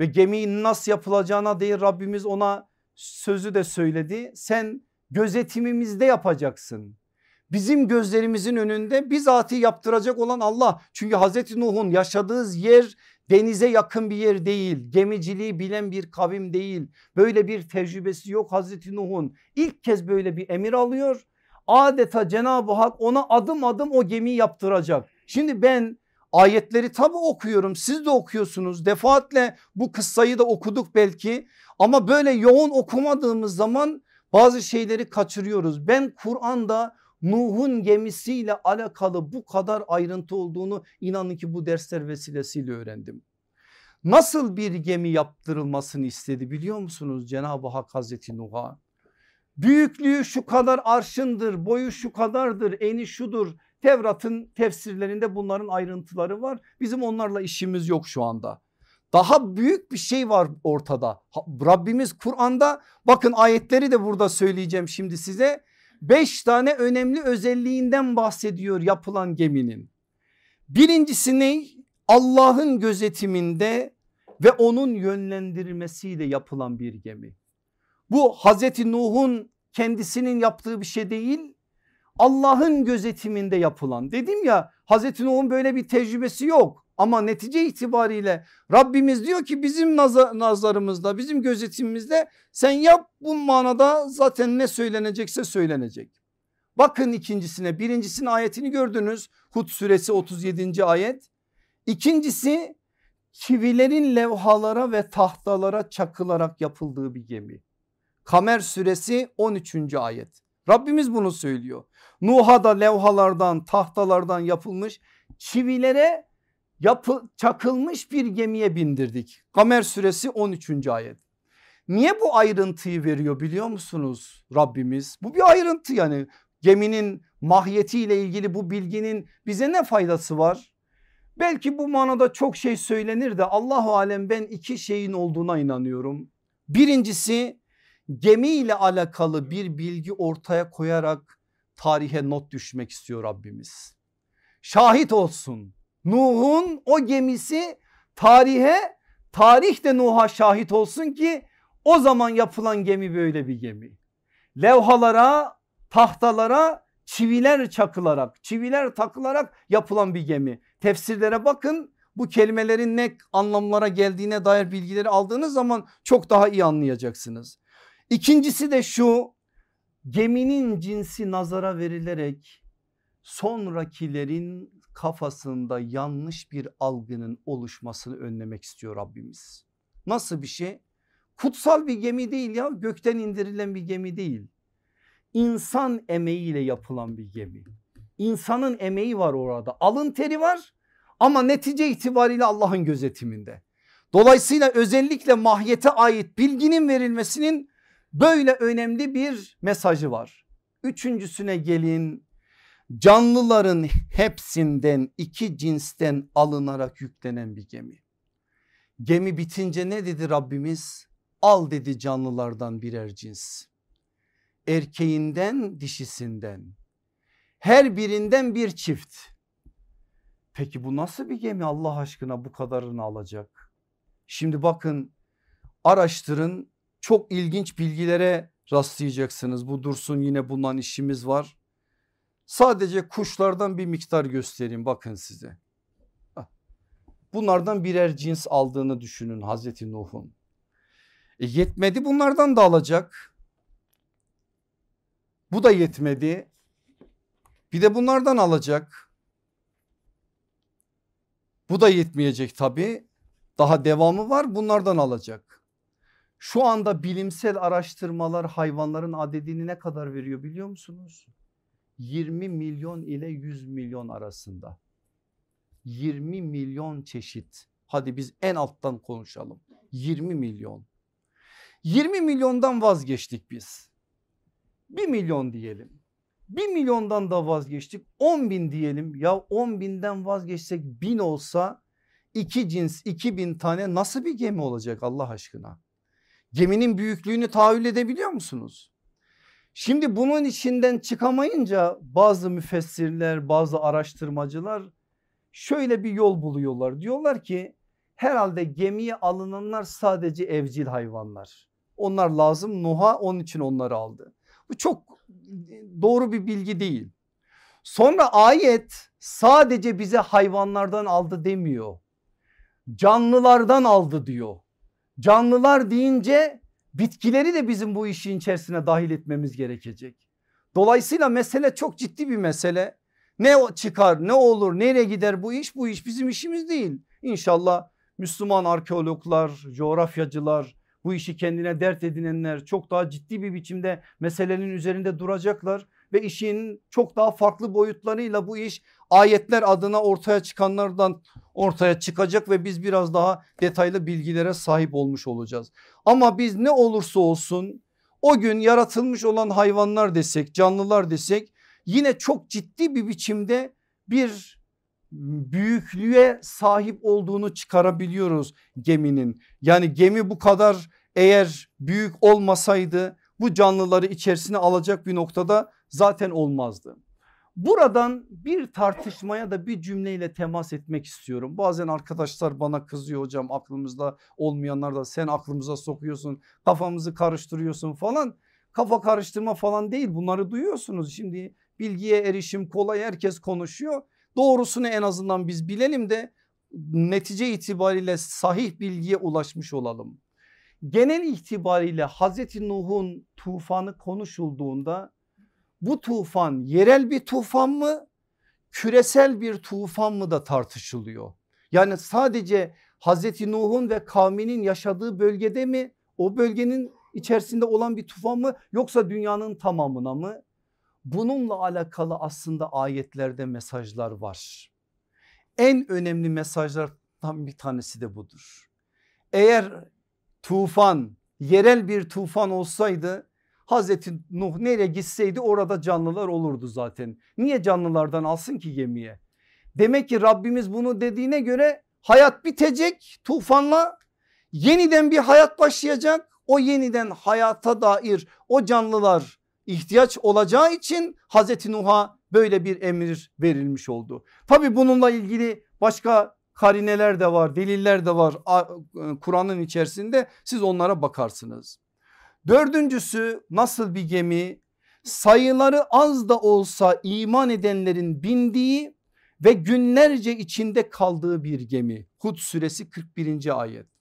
Ve gemiyi nasıl yapılacağına değil Rabbimiz ona sözü de söyledi. Sen gözetimimizde yapacaksın. Bizim gözlerimizin önünde bizatihi yaptıracak olan Allah. Çünkü Hazreti Nuh'un yaşadığı yer denize yakın bir yer değil. Gemiciliği bilen bir kavim değil. Böyle bir tecrübesi yok Hazreti Nuh'un. İlk kez böyle bir emir alıyor adeta Cenab-ı Hak ona adım adım o gemiyi yaptıracak. Şimdi ben ayetleri tabi okuyorum siz de okuyorsunuz defaatle bu kıssayı da okuduk belki ama böyle yoğun okumadığımız zaman bazı şeyleri kaçırıyoruz. Ben Kur'an'da Nuh'un gemisiyle alakalı bu kadar ayrıntı olduğunu inanın ki bu dersler vesilesiyle öğrendim. Nasıl bir gemi yaptırılmasını istedi biliyor musunuz Cenab-ı Hak Hazreti Nuh'a? Büyüklüğü şu kadar arşındır, boyu şu kadardır, eni şudur. Tevrat'ın tefsirlerinde bunların ayrıntıları var. Bizim onlarla işimiz yok şu anda. Daha büyük bir şey var ortada. Rabbimiz Kur'an'da bakın ayetleri de burada söyleyeceğim şimdi size. Beş tane önemli özelliğinden bahsediyor yapılan geminin. Birincisi ne? Allah'ın gözetiminde ve onun yönlendirmesiyle yapılan bir gemi. Bu Hazreti Nuh'un kendisinin yaptığı bir şey değil. Allah'ın gözetiminde yapılan. Dedim ya Hazreti Nuh'un böyle bir tecrübesi yok. Ama netice itibariyle Rabbimiz diyor ki bizim nazarımızda bizim gözetimimizde sen yap bu manada zaten ne söylenecekse söylenecek. Bakın ikincisine birincisinin ayetini gördünüz Hud suresi 37. ayet. İkincisi çivilerin levhalara ve tahtalara çakılarak yapıldığı bir gemi. Kamer suresi 13. ayet. Rabbimiz bunu söylüyor. Nuh'a da levhalardan tahtalardan yapılmış çivilere yapı, çakılmış bir gemiye bindirdik. Kamer suresi 13. ayet. Niye bu ayrıntıyı veriyor biliyor musunuz Rabbimiz? Bu bir ayrıntı yani geminin mahiyetiyle ilgili bu bilginin bize ne faydası var? Belki bu manada çok şey söylenir de Allahu alem ben iki şeyin olduğuna inanıyorum. Birincisi gemi ile alakalı bir bilgi ortaya koyarak tarihe not düşmek istiyor Rabbimiz. Şahit olsun Nuh'un o gemisi tarihe tarih de Nuh'a şahit olsun ki o zaman yapılan gemi böyle bir gemi. Levhalara tahtalara çiviler çakılarak çiviler takılarak yapılan bir gemi. Tefsirlere bakın bu kelimelerin ne anlamlara geldiğine dair bilgileri aldığınız zaman çok daha iyi anlayacaksınız. İkincisi de şu geminin cinsi nazara verilerek sonrakilerin kafasında yanlış bir algının oluşmasını önlemek istiyor Rabbimiz. Nasıl bir şey? Kutsal bir gemi değil ya gökten indirilen bir gemi değil. İnsan emeğiyle yapılan bir gemi. İnsanın emeği var orada alın teri var ama netice itibariyle Allah'ın gözetiminde. Dolayısıyla özellikle mahiyete ait bilginin verilmesinin böyle önemli bir mesajı var. Üçüncüsüne gelin canlıların hepsinden iki cinsten alınarak yüklenen bir gemi. Gemi bitince ne dedi Rabbimiz? Al dedi canlılardan birer cins. Erkeğinden dişisinden her birinden bir çift. Peki bu nasıl bir gemi Allah aşkına bu kadarını alacak? Şimdi bakın araştırın çok ilginç bilgilere rastlayacaksınız. Bu dursun yine bundan işimiz var. Sadece kuşlardan bir miktar göstereyim bakın size. Bunlardan birer cins aldığını düşünün Hazreti Nuh'un. E yetmedi bunlardan da alacak. Bu da yetmedi. Bir de bunlardan alacak. Bu da yetmeyecek tabii. Daha devamı var bunlardan alacak. Şu anda bilimsel araştırmalar hayvanların adedini ne kadar veriyor biliyor musunuz? 20 milyon ile 100 milyon arasında. 20 milyon çeşit. Hadi biz en alttan konuşalım. 20 milyon. 20 milyondan vazgeçtik biz. 1 milyon diyelim. 1 milyondan da vazgeçtik 10 bin diyelim ya 10 binden vazgeçsek bin olsa iki cins 2000 tane nasıl bir gemi olacak Allah aşkına? Geminin büyüklüğünü tahayyül edebiliyor musunuz? Şimdi bunun içinden çıkamayınca bazı müfessirler bazı araştırmacılar şöyle bir yol buluyorlar. Diyorlar ki herhalde gemiye alınanlar sadece evcil hayvanlar. Onlar lazım Nuh'a onun için onları aldı. Bu çok doğru bir bilgi değil. Sonra ayet sadece bize hayvanlardan aldı demiyor. Canlılardan aldı diyor. Canlılar deyince bitkileri de bizim bu işin içerisine dahil etmemiz gerekecek. Dolayısıyla mesele çok ciddi bir mesele. Ne çıkar ne olur nereye gider bu iş bu iş bizim işimiz değil. İnşallah Müslüman arkeologlar, coğrafyacılar, bu işi kendine dert edinenler çok daha ciddi bir biçimde meselenin üzerinde duracaklar ve işin çok daha farklı boyutlarıyla bu iş ayetler adına ortaya çıkanlardan ortaya çıkacak ve biz biraz daha detaylı bilgilere sahip olmuş olacağız. Ama biz ne olursa olsun o gün yaratılmış olan hayvanlar desek canlılar desek yine çok ciddi bir biçimde bir büyüklüğe sahip olduğunu çıkarabiliyoruz geminin. Yani gemi bu kadar eğer büyük olmasaydı bu canlıları içerisine alacak bir noktada zaten olmazdı. Buradan bir tartışmaya da bir cümleyle temas etmek istiyorum. Bazen arkadaşlar bana kızıyor hocam aklımızda olmayanlar da sen aklımıza sokuyorsun kafamızı karıştırıyorsun falan. Kafa karıştırma falan değil bunları duyuyorsunuz. Şimdi bilgiye erişim kolay herkes konuşuyor. Doğrusunu en azından biz bilelim de netice itibariyle sahih bilgiye ulaşmış olalım. Genel itibariyle Hazreti Nuh'un tufanı konuşulduğunda bu tufan yerel bir tufan mı küresel bir tufan mı da tartışılıyor. Yani sadece Hazreti Nuh'un ve kavminin yaşadığı bölgede mi o bölgenin içerisinde olan bir tufan mı yoksa dünyanın tamamına mı? Bununla alakalı aslında ayetlerde mesajlar var. En önemli mesajlardan bir tanesi de budur. Eğer tufan yerel bir tufan olsaydı Hazreti Nuh nereye gitseydi orada canlılar olurdu zaten. Niye canlılardan alsın ki gemiye? Demek ki Rabbimiz bunu dediğine göre hayat bitecek tufanla yeniden bir hayat başlayacak. O yeniden hayata dair o canlılar ihtiyaç olacağı için Hazreti Nuh'a böyle bir emir verilmiş oldu. Tabi bununla ilgili başka karineler de var deliller de var e, Kur'an'ın içerisinde siz onlara bakarsınız. Dördüncüsü nasıl bir gemi? Sayıları az da olsa iman edenlerin bindiği ve günlerce içinde kaldığı bir gemi. Hud suresi 41. ayet.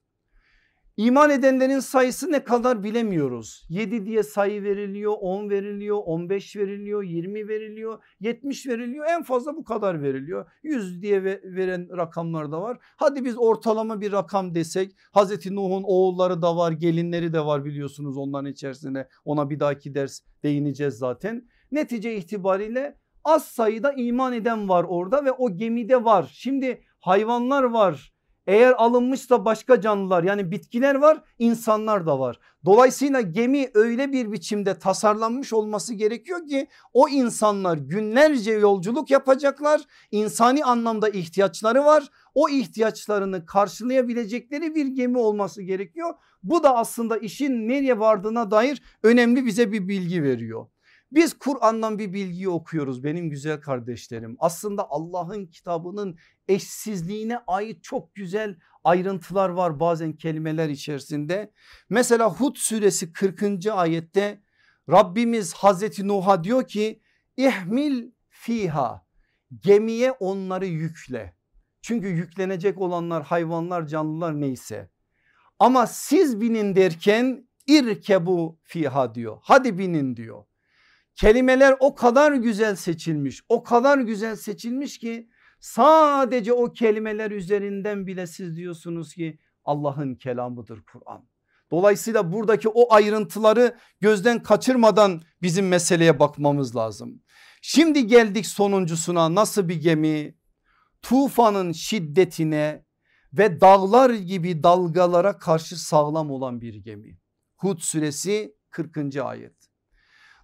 İman edenlerin sayısı ne kadar bilemiyoruz. 7 diye sayı veriliyor, 10 veriliyor, 15 veriliyor, 20 veriliyor, 70 veriliyor. En fazla bu kadar veriliyor. 100 diye veren rakamlar da var. Hadi biz ortalama bir rakam desek Hazreti Nuh'un oğulları da var, gelinleri de var biliyorsunuz onların içerisinde. Ona bir dahaki ders değineceğiz zaten. Netice itibariyle az sayıda iman eden var orada ve o gemide var. Şimdi hayvanlar var eğer alınmışsa başka canlılar yani bitkiler var insanlar da var. Dolayısıyla gemi öyle bir biçimde tasarlanmış olması gerekiyor ki o insanlar günlerce yolculuk yapacaklar. İnsani anlamda ihtiyaçları var. O ihtiyaçlarını karşılayabilecekleri bir gemi olması gerekiyor. Bu da aslında işin nereye vardığına dair önemli bize bir bilgi veriyor. Biz Kur'an'dan bir bilgiyi okuyoruz benim güzel kardeşlerim. Aslında Allah'ın kitabının eşsizliğine ait çok güzel ayrıntılar var bazen kelimeler içerisinde. Mesela Hud suresi 40. ayette Rabbimiz Hazreti Nuh'a diyor ki ihmil fiha gemiye onları yükle. Çünkü yüklenecek olanlar hayvanlar canlılar neyse. Ama siz binin derken irkebu fiha diyor. Hadi binin diyor. Kelimeler o kadar güzel seçilmiş o kadar güzel seçilmiş ki sadece o kelimeler üzerinden bile siz diyorsunuz ki Allah'ın kelamıdır Kur'an. Dolayısıyla buradaki o ayrıntıları gözden kaçırmadan bizim meseleye bakmamız lazım. Şimdi geldik sonuncusuna nasıl bir gemi? Tufanın şiddetine ve dağlar gibi dalgalara karşı sağlam olan bir gemi. Hud suresi 40. ayet.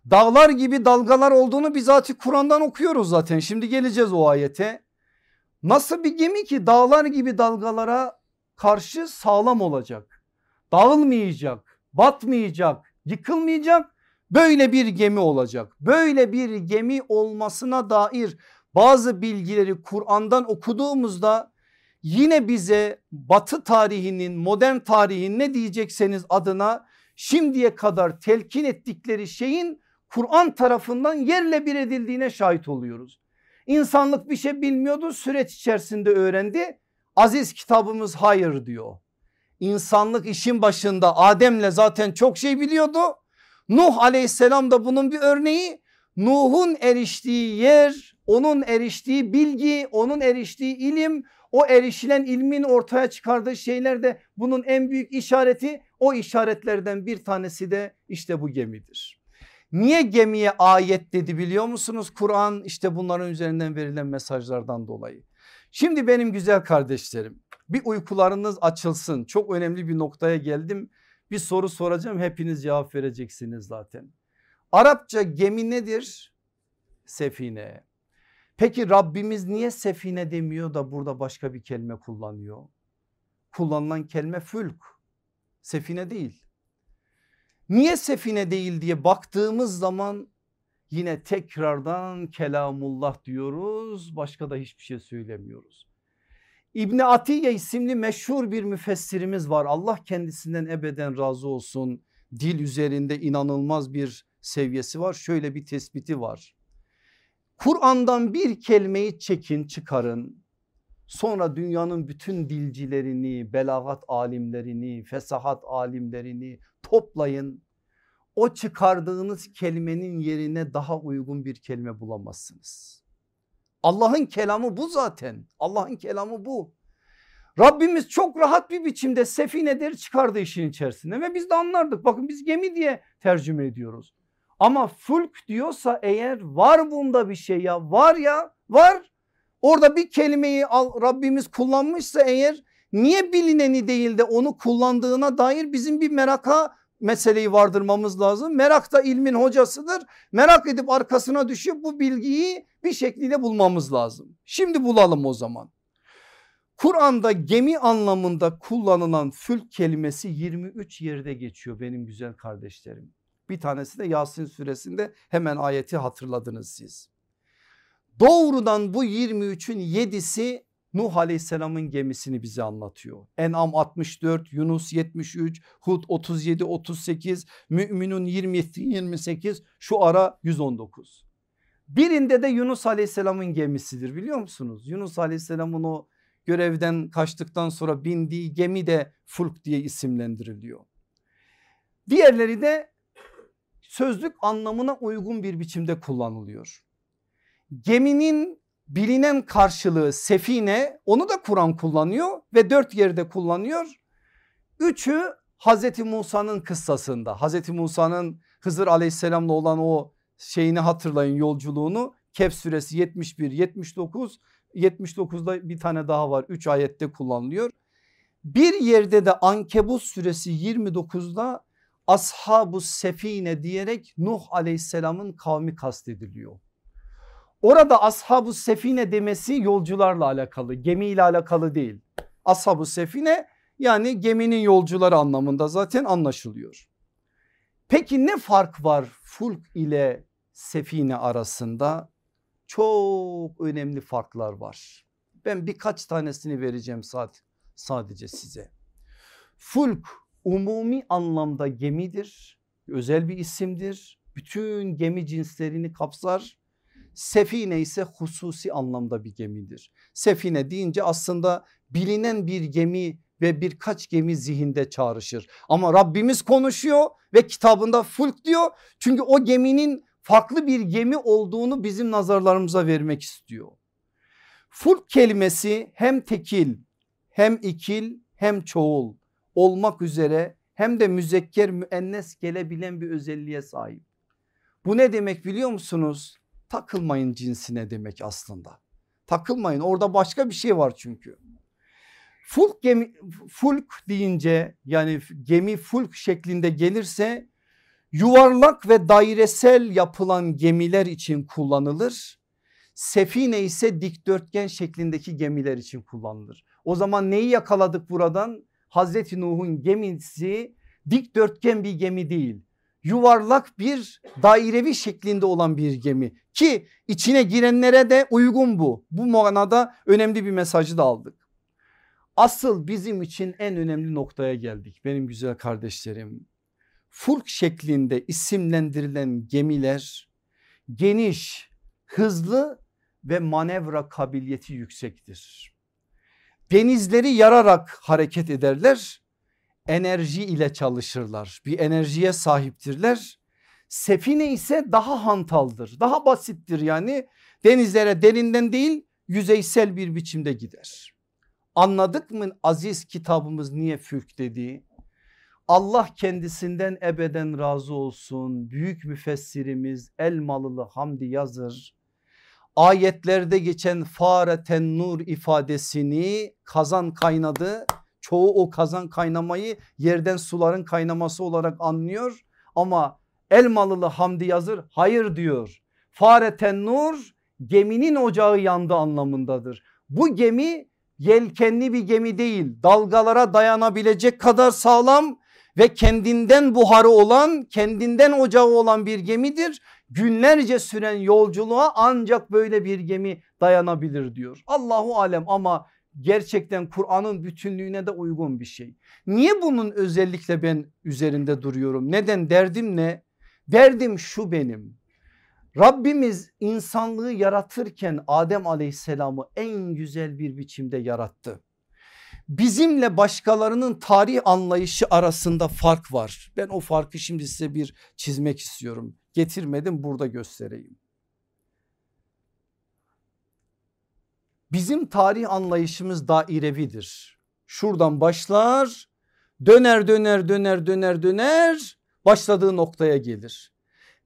Dağlar gibi dalgalar olduğunu bizatihi Kur'an'dan okuyoruz zaten. Şimdi geleceğiz o ayete. Nasıl bir gemi ki dağlar gibi dalgalara karşı sağlam olacak. Dağılmayacak, batmayacak, yıkılmayacak. Böyle bir gemi olacak. Böyle bir gemi olmasına dair bazı bilgileri Kur'an'dan okuduğumuzda yine bize batı tarihinin modern tarihin ne diyecekseniz adına şimdiye kadar telkin ettikleri şeyin Kur'an tarafından yerle bir edildiğine şahit oluyoruz. İnsanlık bir şey bilmiyordu süreç içerisinde öğrendi. Aziz kitabımız hayır diyor. İnsanlık işin başında Adem'le zaten çok şey biliyordu. Nuh aleyhisselam da bunun bir örneği. Nuh'un eriştiği yer, onun eriştiği bilgi, onun eriştiği ilim, o erişilen ilmin ortaya çıkardığı şeyler de bunun en büyük işareti. O işaretlerden bir tanesi de işte bu gemidir. Niye gemiye ayet dedi biliyor musunuz? Kur'an işte bunların üzerinden verilen mesajlardan dolayı. Şimdi benim güzel kardeşlerim bir uykularınız açılsın. Çok önemli bir noktaya geldim. Bir soru soracağım hepiniz cevap vereceksiniz zaten. Arapça gemi nedir? Sefine. Peki Rabbimiz niye sefine demiyor da burada başka bir kelime kullanıyor? Kullanılan kelime fülk. Sefine değil. Niye sefine değil diye baktığımız zaman Yine tekrardan kelamullah diyoruz başka da hiçbir şey söylemiyoruz. İbni Atiye isimli meşhur bir müfessirimiz var. Allah kendisinden ebeden razı olsun. Dil üzerinde inanılmaz bir seviyesi var. Şöyle bir tespiti var. Kur'an'dan bir kelimeyi çekin çıkarın. Sonra dünyanın bütün dilcilerini, belagat alimlerini, fesahat alimlerini toplayın. O çıkardığınız kelimenin yerine daha uygun bir kelime bulamazsınız. Allah'ın kelamı bu zaten. Allah'ın kelamı bu. Rabbimiz çok rahat bir biçimde sefineleri çıkardı işin içerisinde ve biz de anlardık. Bakın biz gemi diye tercüme ediyoruz. Ama fulk diyorsa eğer var bunda bir şey ya var ya var. Orada bir kelimeyi Rabbimiz kullanmışsa eğer niye bilineni değil de onu kullandığına dair bizim bir meraka meseleyi vardırmamız lazım. Merak da ilmin hocasıdır. Merak edip arkasına düşüp bu bilgiyi bir şekilde bulmamız lazım. Şimdi bulalım o zaman. Kur'an'da gemi anlamında kullanılan fülk kelimesi 23 yerde geçiyor benim güzel kardeşlerim. Bir tanesi de Yasin suresinde hemen ayeti hatırladınız siz. Doğrudan bu 23'ün 7'si Nuh aleyhisselamın gemisini bize anlatıyor. En'am 64, Yunus 73, Hud 37, 38, Müminun 27, 28 şu ara 119. Birinde de Yunus aleyhisselamın gemisidir biliyor musunuz? Yunus aleyhisselamın o görevden kaçtıktan sonra bindiği gemi de Fulk diye isimlendiriliyor. Diğerleri de sözlük anlamına uygun bir biçimde kullanılıyor. Geminin bilinen karşılığı sefine onu da Kur'an kullanıyor ve dört yerde kullanıyor. Üçü Hazreti Musa'nın kıssasında Hazreti Musa'nın Hızır aleyhisselamla olan o şeyini hatırlayın yolculuğunu Kehf suresi 71 79 79'da bir tane daha var 3 ayette kullanılıyor. Bir yerde de Ankebut suresi 29'da ashabu sefine diyerek Nuh aleyhisselamın kavmi kastediliyor. Orada ashabu sefine demesi yolcularla alakalı gemiyle alakalı değil. Ashabu sefine yani geminin yolcuları anlamında zaten anlaşılıyor. Peki ne fark var fulk ile sefine arasında? Çok önemli farklar var. Ben birkaç tanesini vereceğim sadece size. Fulk umumi anlamda gemidir. Özel bir isimdir. Bütün gemi cinslerini kapsar. Sefine ise hususi anlamda bir gemidir. Sefine deyince aslında bilinen bir gemi ve birkaç gemi zihinde çağrışır. Ama Rabbimiz konuşuyor ve kitabında fulk diyor. Çünkü o geminin farklı bir gemi olduğunu bizim nazarlarımıza vermek istiyor. Fulk kelimesi hem tekil hem ikil hem çoğul olmak üzere hem de müzekker müennes gelebilen bir özelliğe sahip. Bu ne demek biliyor musunuz? Takılmayın cinsine demek aslında. Takılmayın orada başka bir şey var çünkü. Fulk gemi fulk deyince yani gemi fulk şeklinde gelirse yuvarlak ve dairesel yapılan gemiler için kullanılır. Sefine ise dikdörtgen şeklindeki gemiler için kullanılır. O zaman neyi yakaladık buradan? Hazreti Nuh'un gemisi dikdörtgen bir gemi değil. Yuvarlak bir dairevi şeklinde olan bir gemi ki içine girenlere de uygun bu. Bu manada önemli bir mesajı da aldık. Asıl bizim için en önemli noktaya geldik benim güzel kardeşlerim. Fulk şeklinde isimlendirilen gemiler geniş, hızlı ve manevra kabiliyeti yüksektir. Denizleri yararak hareket ederler. Enerji ile çalışırlar. Bir enerjiye sahiptirler. Sefine ise daha hantaldır. Daha basittir yani. Denizlere derinden değil yüzeysel bir biçimde gider. Anladık mı aziz kitabımız niye fülk dediği? Allah kendisinden ebeden razı olsun. Büyük müfessirimiz Elmalılı Hamdi Yazır ayetlerde geçen fareten nur ifadesini kazan kaynadı. Çoğu o kazan kaynamayı yerden suların kaynaması olarak anlıyor ama Elmalılı Hamdi Yazır hayır diyor. Fareten nur geminin ocağı yandı anlamındadır. Bu gemi yelkenli bir gemi değil dalgalara dayanabilecek kadar sağlam ve kendinden buharı olan kendinden ocağı olan bir gemidir. günlerce süren yolculuğa ancak böyle bir gemi dayanabilir diyor. Allahu alem ama gerçekten Kur'an'ın bütünlüğüne de uygun bir şey. Niye bunun özellikle ben üzerinde duruyorum? Neden derdim ne? Derdim şu benim. Rabbimiz insanlığı yaratırken Adem aleyhisselamı en güzel bir biçimde yarattı. Bizimle başkalarının tarih anlayışı arasında fark var. Ben o farkı şimdi size bir çizmek istiyorum. Getirmedim burada göstereyim. Bizim tarih anlayışımız dairevidir. Şuradan başlar döner döner döner döner döner başladığı noktaya gelir.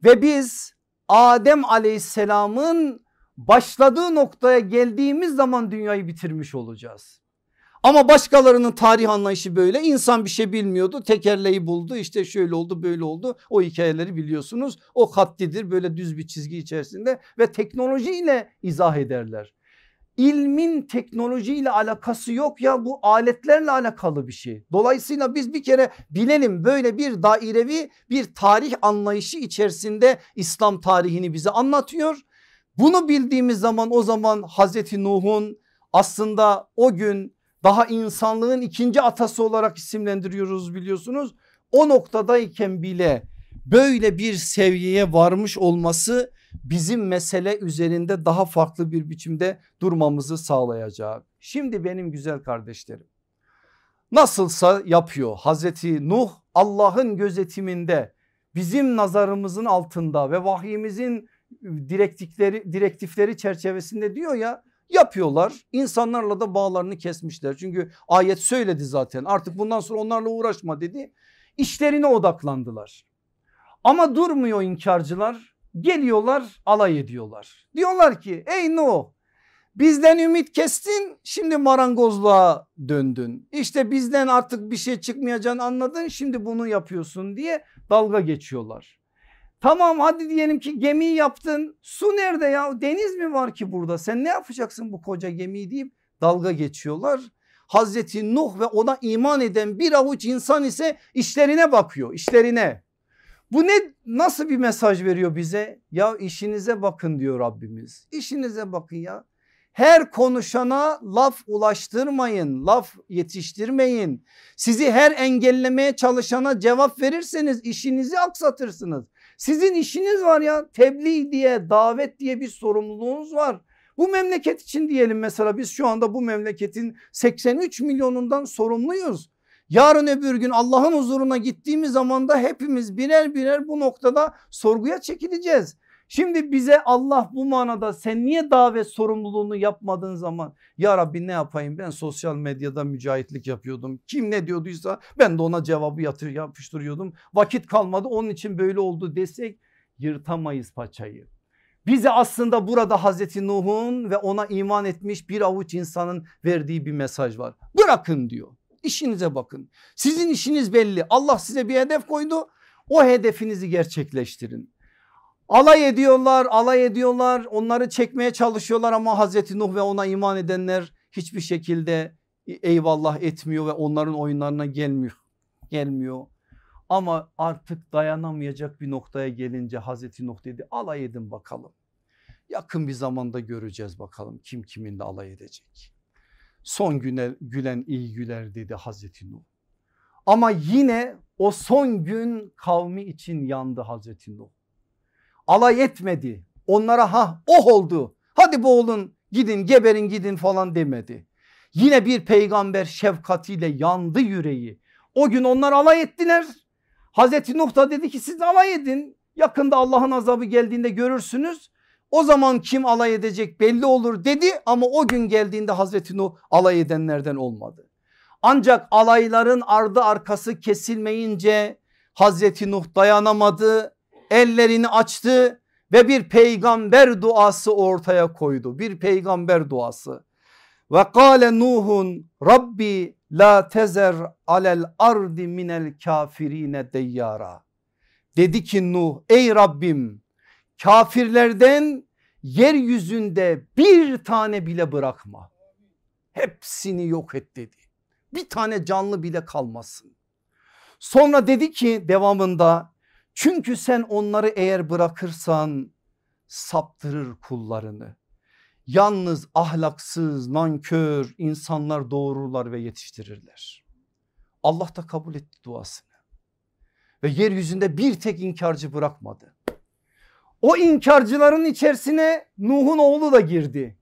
Ve biz Adem aleyhisselamın başladığı noktaya geldiğimiz zaman dünyayı bitirmiş olacağız. Ama başkalarının tarih anlayışı böyle insan bir şey bilmiyordu tekerleği buldu işte şöyle oldu böyle oldu o hikayeleri biliyorsunuz o katlidir böyle düz bir çizgi içerisinde ve teknolojiyle izah ederler ilmin teknolojiyle alakası yok ya bu aletlerle alakalı bir şey. Dolayısıyla biz bir kere bilelim böyle bir dairevi bir tarih anlayışı içerisinde İslam tarihini bize anlatıyor. Bunu bildiğimiz zaman o zaman Hazreti Nuh'un aslında o gün daha insanlığın ikinci atası olarak isimlendiriyoruz biliyorsunuz. O noktadayken bile böyle bir seviyeye varmış olması bizim mesele üzerinde daha farklı bir biçimde durmamızı sağlayacak. Şimdi benim güzel kardeşlerim nasılsa yapıyor Hazreti Nuh Allah'ın gözetiminde bizim nazarımızın altında ve vahyimizin direktifleri, direktifleri çerçevesinde diyor ya yapıyorlar. İnsanlarla da bağlarını kesmişler. Çünkü ayet söyledi zaten artık bundan sonra onlarla uğraşma dedi. İşlerine odaklandılar. Ama durmuyor inkarcılar geliyorlar alay ediyorlar. Diyorlar ki ey Nuh bizden ümit kestin şimdi marangozluğa döndün. İşte bizden artık bir şey çıkmayacağını anladın şimdi bunu yapıyorsun diye dalga geçiyorlar. Tamam hadi diyelim ki gemiyi yaptın su nerede ya deniz mi var ki burada sen ne yapacaksın bu koca gemiyi deyip dalga geçiyorlar. Hazreti Nuh ve ona iman eden bir avuç insan ise işlerine bakıyor işlerine. Bu ne nasıl bir mesaj veriyor bize? Ya işinize bakın diyor Rabbimiz. İşinize bakın ya. Her konuşana laf ulaştırmayın, laf yetiştirmeyin. Sizi her engellemeye çalışana cevap verirseniz işinizi aksatırsınız. Sizin işiniz var ya tebliğ diye, davet diye bir sorumluluğunuz var. Bu memleket için diyelim mesela biz şu anda bu memleketin 83 milyonundan sorumluyuz. Yarın öbür gün Allah'ın huzuruna gittiğimiz zaman da hepimiz birer birer bu noktada sorguya çekileceğiz. Şimdi bize Allah bu manada sen niye davet sorumluluğunu yapmadığın zaman ya Rabbi ne yapayım ben sosyal medyada mücahitlik yapıyordum. Kim ne diyorduysa ben de ona cevabı yatır, yapıştırıyordum. Vakit kalmadı onun için böyle oldu desek yırtamayız paçayı. Bize aslında burada Hazreti Nuh'un ve ona iman etmiş bir avuç insanın verdiği bir mesaj var. Bırakın diyor. İşinize bakın. Sizin işiniz belli. Allah size bir hedef koydu. O hedefinizi gerçekleştirin. Alay ediyorlar, alay ediyorlar. Onları çekmeye çalışıyorlar ama Hazreti Nuh ve ona iman edenler hiçbir şekilde eyvallah etmiyor ve onların oyunlarına gelmiyor. Gelmiyor. Ama artık dayanamayacak bir noktaya gelince Hazreti Nuh dedi alay edin bakalım. Yakın bir zamanda göreceğiz bakalım kim kiminle alay edecek. Son güne, gülen iyi güler dedi Hazreti Nuh. Ama yine o son gün kavmi için yandı Hazreti Nuh. Alay etmedi. Onlara ha oh oldu. Hadi bu olun gidin geberin gidin falan demedi. Yine bir peygamber şefkatiyle yandı yüreği. O gün onlar alay ettiler. Hazreti Nuh da dedi ki siz alay edin. Yakında Allah'ın azabı geldiğinde görürsünüz. O zaman kim alay edecek belli olur dedi ama o gün geldiğinde Hazreti Nuh alay edenlerden olmadı. Ancak alayların ardı arkası kesilmeyince Hazreti Nuh dayanamadı ellerini açtı ve bir peygamber duası ortaya koydu bir peygamber duası. Ve kâle Nuhun Rabbi la tezer alel ardi minel kafirine deyyara. Dedi ki Nuh ey Rabbim kafirlerden yeryüzünde bir tane bile bırakma. Hepsini yok et dedi. Bir tane canlı bile kalmasın. Sonra dedi ki devamında Çünkü sen onları eğer bırakırsan saptırır kullarını. Yalnız ahlaksız, nankör insanlar doğururlar ve yetiştirirler. Allah da kabul etti duasını. Ve yeryüzünde bir tek inkarcı bırakmadı. O inkarcıların içerisine Nuh'un oğlu da girdi.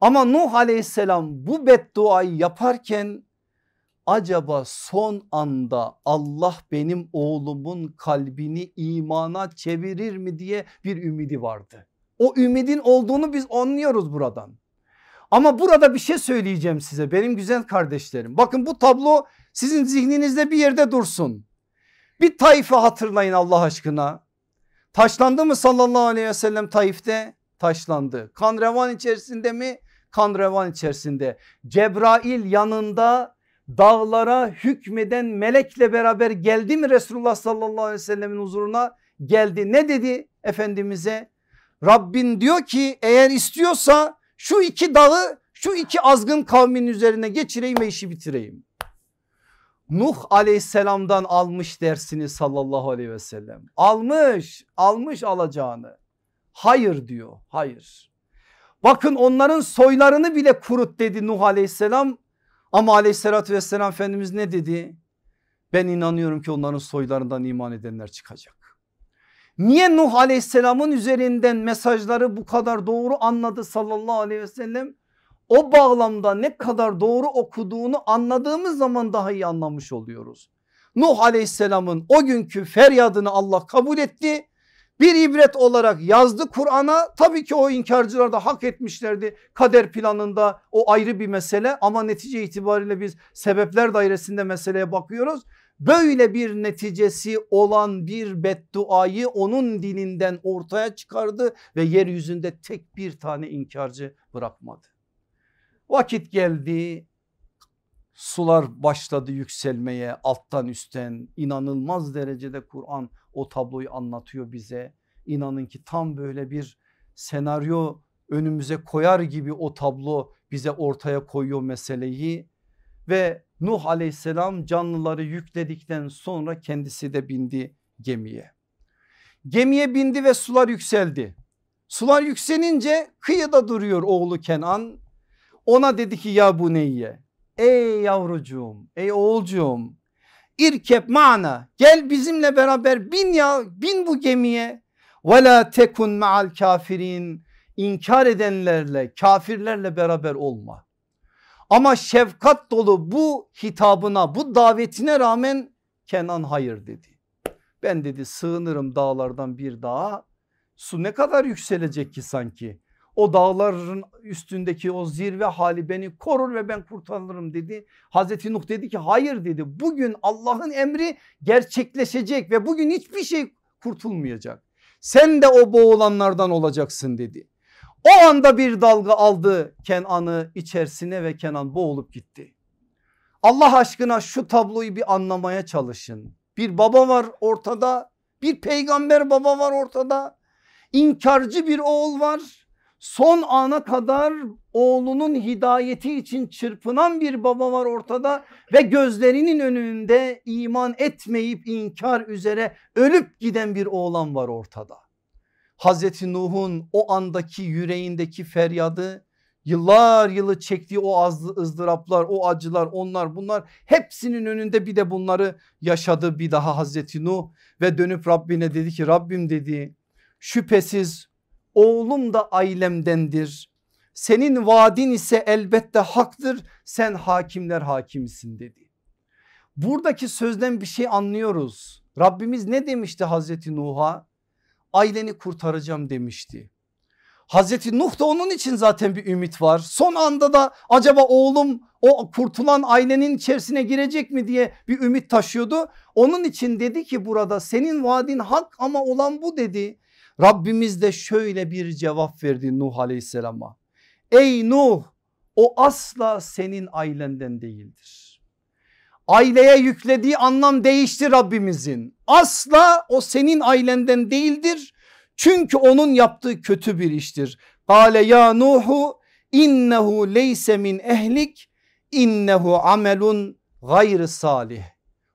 Ama Nuh aleyhisselam bu bedduayı yaparken acaba son anda Allah benim oğlumun kalbini imana çevirir mi diye bir ümidi vardı. O ümidin olduğunu biz anlıyoruz buradan. Ama burada bir şey söyleyeceğim size benim güzel kardeşlerim. Bakın bu tablo sizin zihninizde bir yerde dursun. Bir taife hatırlayın Allah aşkına. Taşlandı mı sallallahu aleyhi ve sellem Taif'te? Taşlandı. Kan revan içerisinde mi? Kan revan içerisinde. Cebrail yanında dağlara hükmeden melekle beraber geldi mi Resulullah sallallahu aleyhi ve sellemin huzuruna? Geldi. Ne dedi Efendimiz'e? Rabbin diyor ki eğer istiyorsa şu iki dağı şu iki azgın kavmin üzerine geçireyim ve işi bitireyim. Nuh aleyhisselamdan almış dersini sallallahu aleyhi ve sellem. Almış almış alacağını. Hayır diyor hayır. Bakın onların soylarını bile kurut dedi Nuh aleyhisselam. Ama aleyhissalatü vesselam Efendimiz ne dedi? Ben inanıyorum ki onların soylarından iman edenler çıkacak. Niye Nuh aleyhisselamın üzerinden mesajları bu kadar doğru anladı sallallahu aleyhi ve sellem? O bağlamda ne kadar doğru okuduğunu anladığımız zaman daha iyi anlamış oluyoruz. Nuh aleyhisselamın o günkü feryadını Allah kabul etti. Bir ibret olarak yazdı Kur'an'a tabii ki o inkarcılar da hak etmişlerdi kader planında o ayrı bir mesele ama netice itibariyle biz sebepler dairesinde meseleye bakıyoruz. Böyle bir neticesi olan bir bedduayı onun dilinden ortaya çıkardı ve yeryüzünde tek bir tane inkarcı bırakmadı. Vakit geldi sular başladı yükselmeye alttan üstten inanılmaz derecede Kur'an o tabloyu anlatıyor bize. İnanın ki tam böyle bir senaryo önümüze koyar gibi o tablo bize ortaya koyuyor meseleyi ve Nuh aleyhisselam canlıları yükledikten sonra kendisi de bindi gemiye. Gemiye bindi ve sular yükseldi. Sular yükselince kıyıda duruyor oğlu Kenan. Ona dedi ki ya bu neyye? Ey yavrucuğum, ey oğulcuğum irkep mana gel bizimle beraber bin ya bin bu gemiye ve la tekun ma'al kafirin inkar edenlerle kafirlerle beraber olma. Ama şefkat dolu bu hitabına bu davetine rağmen Kenan hayır dedi. Ben dedi sığınırım dağlardan bir dağa su ne kadar yükselecek ki sanki o dağların üstündeki o zirve hali beni korur ve ben kurtarırım dedi. Hazreti Nuh dedi ki hayır dedi bugün Allah'ın emri gerçekleşecek ve bugün hiçbir şey kurtulmayacak. Sen de o boğulanlardan olacaksın dedi. O anda bir dalga aldı Kenan'ı içerisine ve Kenan boğulup gitti. Allah aşkına şu tabloyu bir anlamaya çalışın. Bir baba var ortada bir peygamber baba var ortada. İnkarcı bir oğul var son ana kadar oğlunun hidayeti için çırpınan bir baba var ortada ve gözlerinin önünde iman etmeyip inkar üzere ölüp giden bir oğlan var ortada. Hazreti Nuh'un o andaki yüreğindeki feryadı yıllar yılı çektiği o ızdıraplar o acılar onlar bunlar hepsinin önünde bir de bunları yaşadı bir daha Hazreti Nuh ve dönüp Rabbine dedi ki Rabbim dedi şüphesiz oğlum da ailemdendir. Senin vaadin ise elbette haktır sen hakimler hakimisin dedi. Buradaki sözden bir şey anlıyoruz. Rabbimiz ne demişti Hazreti Nuh'a? Aileni kurtaracağım demişti. Hazreti Nuh da onun için zaten bir ümit var. Son anda da acaba oğlum o kurtulan ailenin içerisine girecek mi diye bir ümit taşıyordu. Onun için dedi ki burada senin vaadin hak ama olan bu dedi. Rabbimiz de şöyle bir cevap verdi Nuh aleyhisselama. Ey Nuh o asla senin ailenden değildir. Aileye yüklediği anlam değişti Rabbimizin. Asla o senin ailenden değildir. Çünkü onun yaptığı kötü bir iştir. Kale ya Nuhu innehu leyse min ehlik innehu amelun gayrı salih.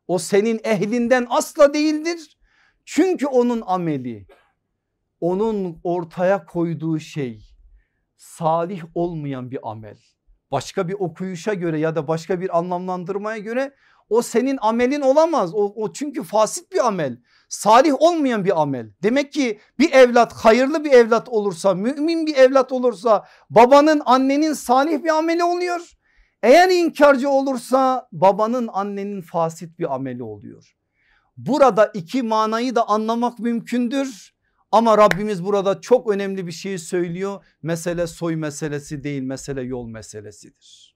O senin ehlinden asla değildir. Çünkü onun ameli onun ortaya koyduğu şey salih olmayan bir amel. Başka bir okuyuşa göre ya da başka bir anlamlandırmaya göre o senin amelin olamaz. O, o çünkü fasit bir amel. Salih olmayan bir amel. Demek ki bir evlat hayırlı bir evlat olursa mümin bir evlat olursa babanın annenin salih bir ameli oluyor. Eğer inkarcı olursa babanın annenin fasit bir ameli oluyor. Burada iki manayı da anlamak mümkündür. Ama Rabbimiz burada çok önemli bir şey söylüyor. Mesele soy meselesi değil mesele yol meselesidir.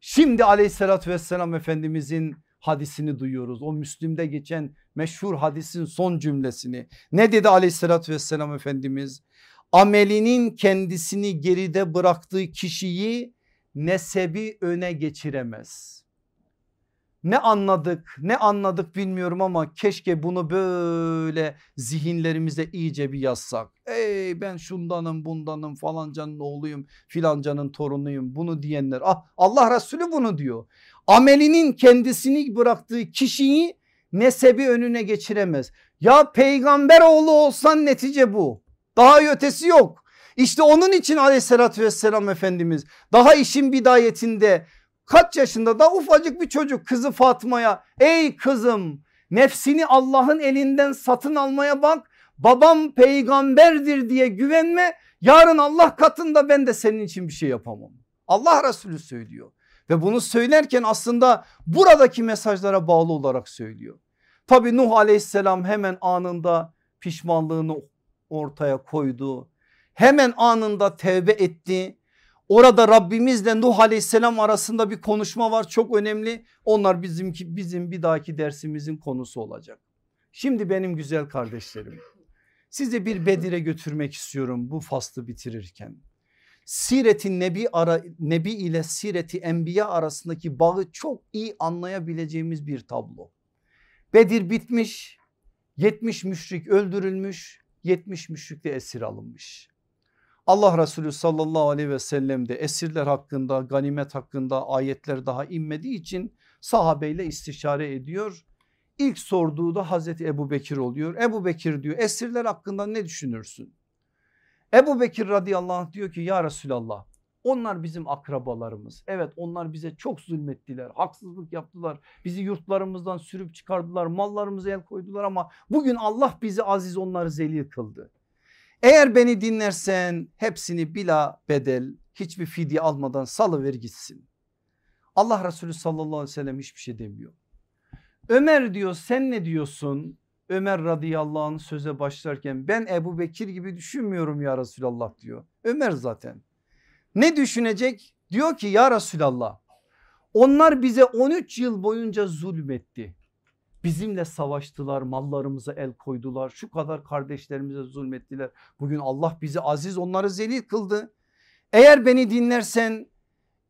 Şimdi aleyhissalatü vesselam Efendimizin hadisini duyuyoruz. O Müslim'de geçen meşhur hadisin son cümlesini. Ne dedi aleyhissalatü vesselam Efendimiz? Amelinin kendisini geride bıraktığı kişiyi nesebi öne geçiremez. Ne anladık ne anladık bilmiyorum ama keşke bunu böyle zihinlerimize iyice bir yazsak. Ey ben şundanım bundanım falancanın oğluyum filancanın torunuyum bunu diyenler. Ah Allah Resulü bunu diyor. Amelinin kendisini bıraktığı kişiyi nesebi önüne geçiremez. Ya peygamber oğlu olsan netice bu. Daha ötesi yok. İşte onun için aleyhissalatü vesselam Efendimiz daha işin bidayetinde kaç yaşında da ufacık bir çocuk kızı Fatma'ya ey kızım nefsini Allah'ın elinden satın almaya bak babam peygamberdir diye güvenme yarın Allah katında ben de senin için bir şey yapamam. Allah Resulü söylüyor ve bunu söylerken aslında buradaki mesajlara bağlı olarak söylüyor. Tabi Nuh aleyhisselam hemen anında pişmanlığını ortaya koydu. Hemen anında tevbe etti Orada Rabbimizle Nuh aleyhisselam arasında bir konuşma var çok önemli. Onlar bizimki bizim bir dahaki dersimizin konusu olacak. Şimdi benim güzel kardeşlerim sizi bir Bedir'e götürmek istiyorum bu faslı bitirirken. Sireti Nebi, ara, Nebi ile Sireti Enbiya arasındaki bağı çok iyi anlayabileceğimiz bir tablo. Bedir bitmiş 70 müşrik öldürülmüş 70 müşrik de esir alınmış. Allah Resulü sallallahu aleyhi ve sellem de esirler hakkında ganimet hakkında ayetler daha inmediği için sahabeyle istişare ediyor. İlk sorduğu da Hazreti Ebu Bekir oluyor. Ebu Bekir diyor esirler hakkında ne düşünürsün? Ebu Bekir radıyallahu anh diyor ki ya Resulallah onlar bizim akrabalarımız. Evet onlar bize çok zulmettiler, haksızlık yaptılar. Bizi yurtlarımızdan sürüp çıkardılar, mallarımıza el koydular ama bugün Allah bizi aziz onları zelil kıldı. Eğer beni dinlersen hepsini bila bedel hiçbir fidye almadan salıver gitsin. Allah Resulü sallallahu aleyhi ve sellem hiçbir şey demiyor. Ömer diyor sen ne diyorsun? Ömer radıyallahu anh söze başlarken ben Ebu Bekir gibi düşünmüyorum ya Resulallah diyor. Ömer zaten. Ne düşünecek? Diyor ki ya Resulallah onlar bize 13 yıl boyunca zulmetti. Bizimle savaştılar mallarımıza el koydular şu kadar kardeşlerimize zulmettiler. Bugün Allah bizi aziz onları zelil kıldı. Eğer beni dinlersen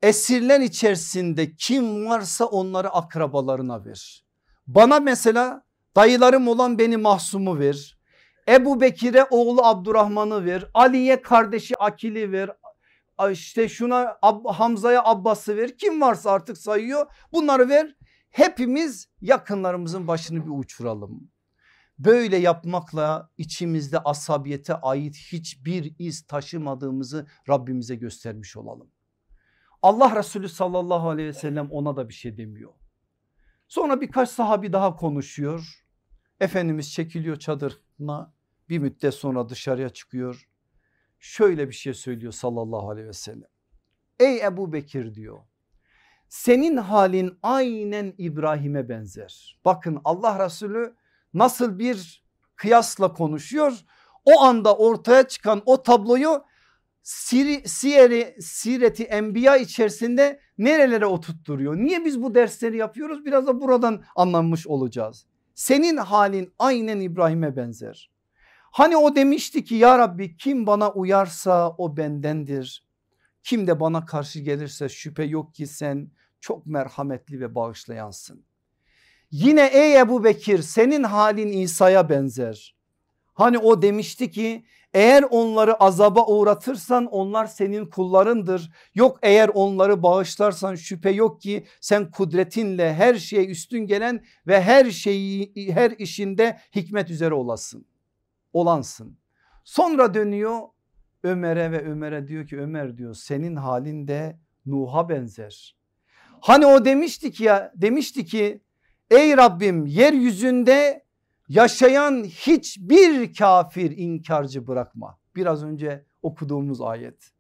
esirler içerisinde kim varsa onları akrabalarına ver. Bana mesela dayılarım olan beni mahsumu ver. Ebu Bekir'e oğlu Abdurrahman'ı ver. Ali'ye kardeşi Akil'i ver. İşte şuna Hamza'ya Abbas'ı ver. Kim varsa artık sayıyor bunları ver hepimiz yakınlarımızın başını bir uçuralım. Böyle yapmakla içimizde asabiyete ait hiçbir iz taşımadığımızı Rabbimize göstermiş olalım. Allah Resulü sallallahu aleyhi ve sellem ona da bir şey demiyor. Sonra birkaç sahabi daha konuşuyor. Efendimiz çekiliyor çadırına bir müddet sonra dışarıya çıkıyor. Şöyle bir şey söylüyor sallallahu aleyhi ve sellem. Ey Ebu Bekir diyor senin halin aynen İbrahim'e benzer. Bakın Allah Resulü nasıl bir kıyasla konuşuyor. O anda ortaya çıkan o tabloyu Siri, siyeri, Sireti Enbiya içerisinde nerelere oturtturuyor? Niye biz bu dersleri yapıyoruz? Biraz da buradan anlamış olacağız. Senin halin aynen İbrahim'e benzer. Hani o demişti ki ya Rabbi kim bana uyarsa o bendendir. Kim de bana karşı gelirse şüphe yok ki sen çok merhametli ve bağışlayansın. Yine ey Ebu Bekir senin halin İsa'ya benzer. Hani o demişti ki Eğer onları azaba uğratırsan onlar senin kullarındır. Yok eğer onları bağışlarsan şüphe yok ki sen kudretinle her şeye üstün gelen ve her şeyi her işinde hikmet üzere olasın. Olansın. Sonra dönüyor Ömer'e ve Ömer'e diyor ki Ömer diyor senin halinde Nuh'a benzer. Hani o demiştik ya demişti ki ey Rabbim yeryüzünde yaşayan hiçbir kafir inkarcı bırakma. Biraz önce okuduğumuz ayet.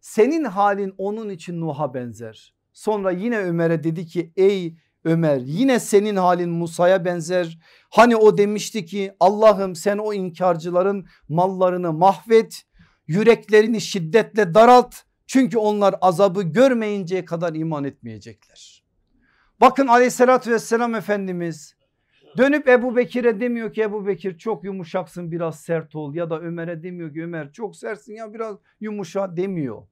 Senin halin onun için Nuh'a benzer. Sonra yine Ömer'e dedi ki ey Ömer yine senin halin Musa'ya benzer. Hani o demişti ki Allah'ım sen o inkarcıların mallarını mahvet, yüreklerini şiddetle daralt. Çünkü onlar azabı görmeyinceye kadar iman etmeyecekler. Bakın aleyhissalatü vesselam Efendimiz dönüp Ebu Bekir'e demiyor ki Ebu Bekir çok yumuşaksın biraz sert ol ya da Ömer'e demiyor ki Ömer çok sertsin ya biraz yumuşa demiyor.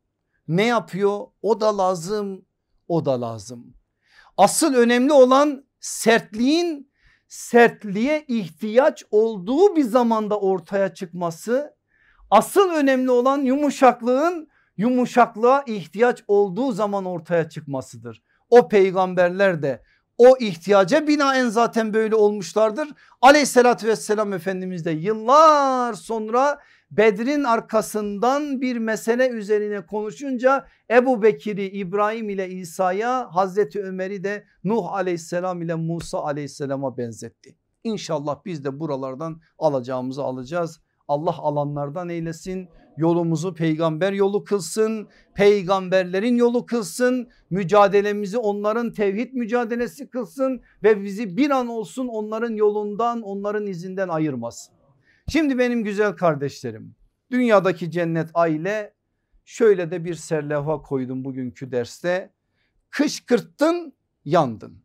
Ne yapıyor? O da lazım o da lazım. Asıl önemli olan sertliğin sertliğe ihtiyaç olduğu bir zamanda ortaya çıkması. Asıl önemli olan yumuşaklığın yumuşaklığa ihtiyaç olduğu zaman ortaya çıkmasıdır. O peygamberler de o ihtiyaca binaen zaten böyle olmuşlardır. Aleyhissalatü vesselam Efendimiz de yıllar sonra Bedrin arkasından bir mesele üzerine konuşunca Ebu Bekir'i İbrahim ile İsa'ya Hazreti Ömer'i de Nuh aleyhisselam ile Musa aleyhisselama benzetti. İnşallah biz de buralardan alacağımızı alacağız. Allah alanlardan eylesin yolumuzu peygamber yolu kılsın peygamberlerin yolu kılsın mücadelemizi onların tevhid mücadelesi kılsın ve bizi bir an olsun onların yolundan onların izinden ayırmasın. Şimdi benim güzel kardeşlerim dünyadaki cennet aile şöyle de bir serlevha koydum bugünkü derste kışkırttın yandın.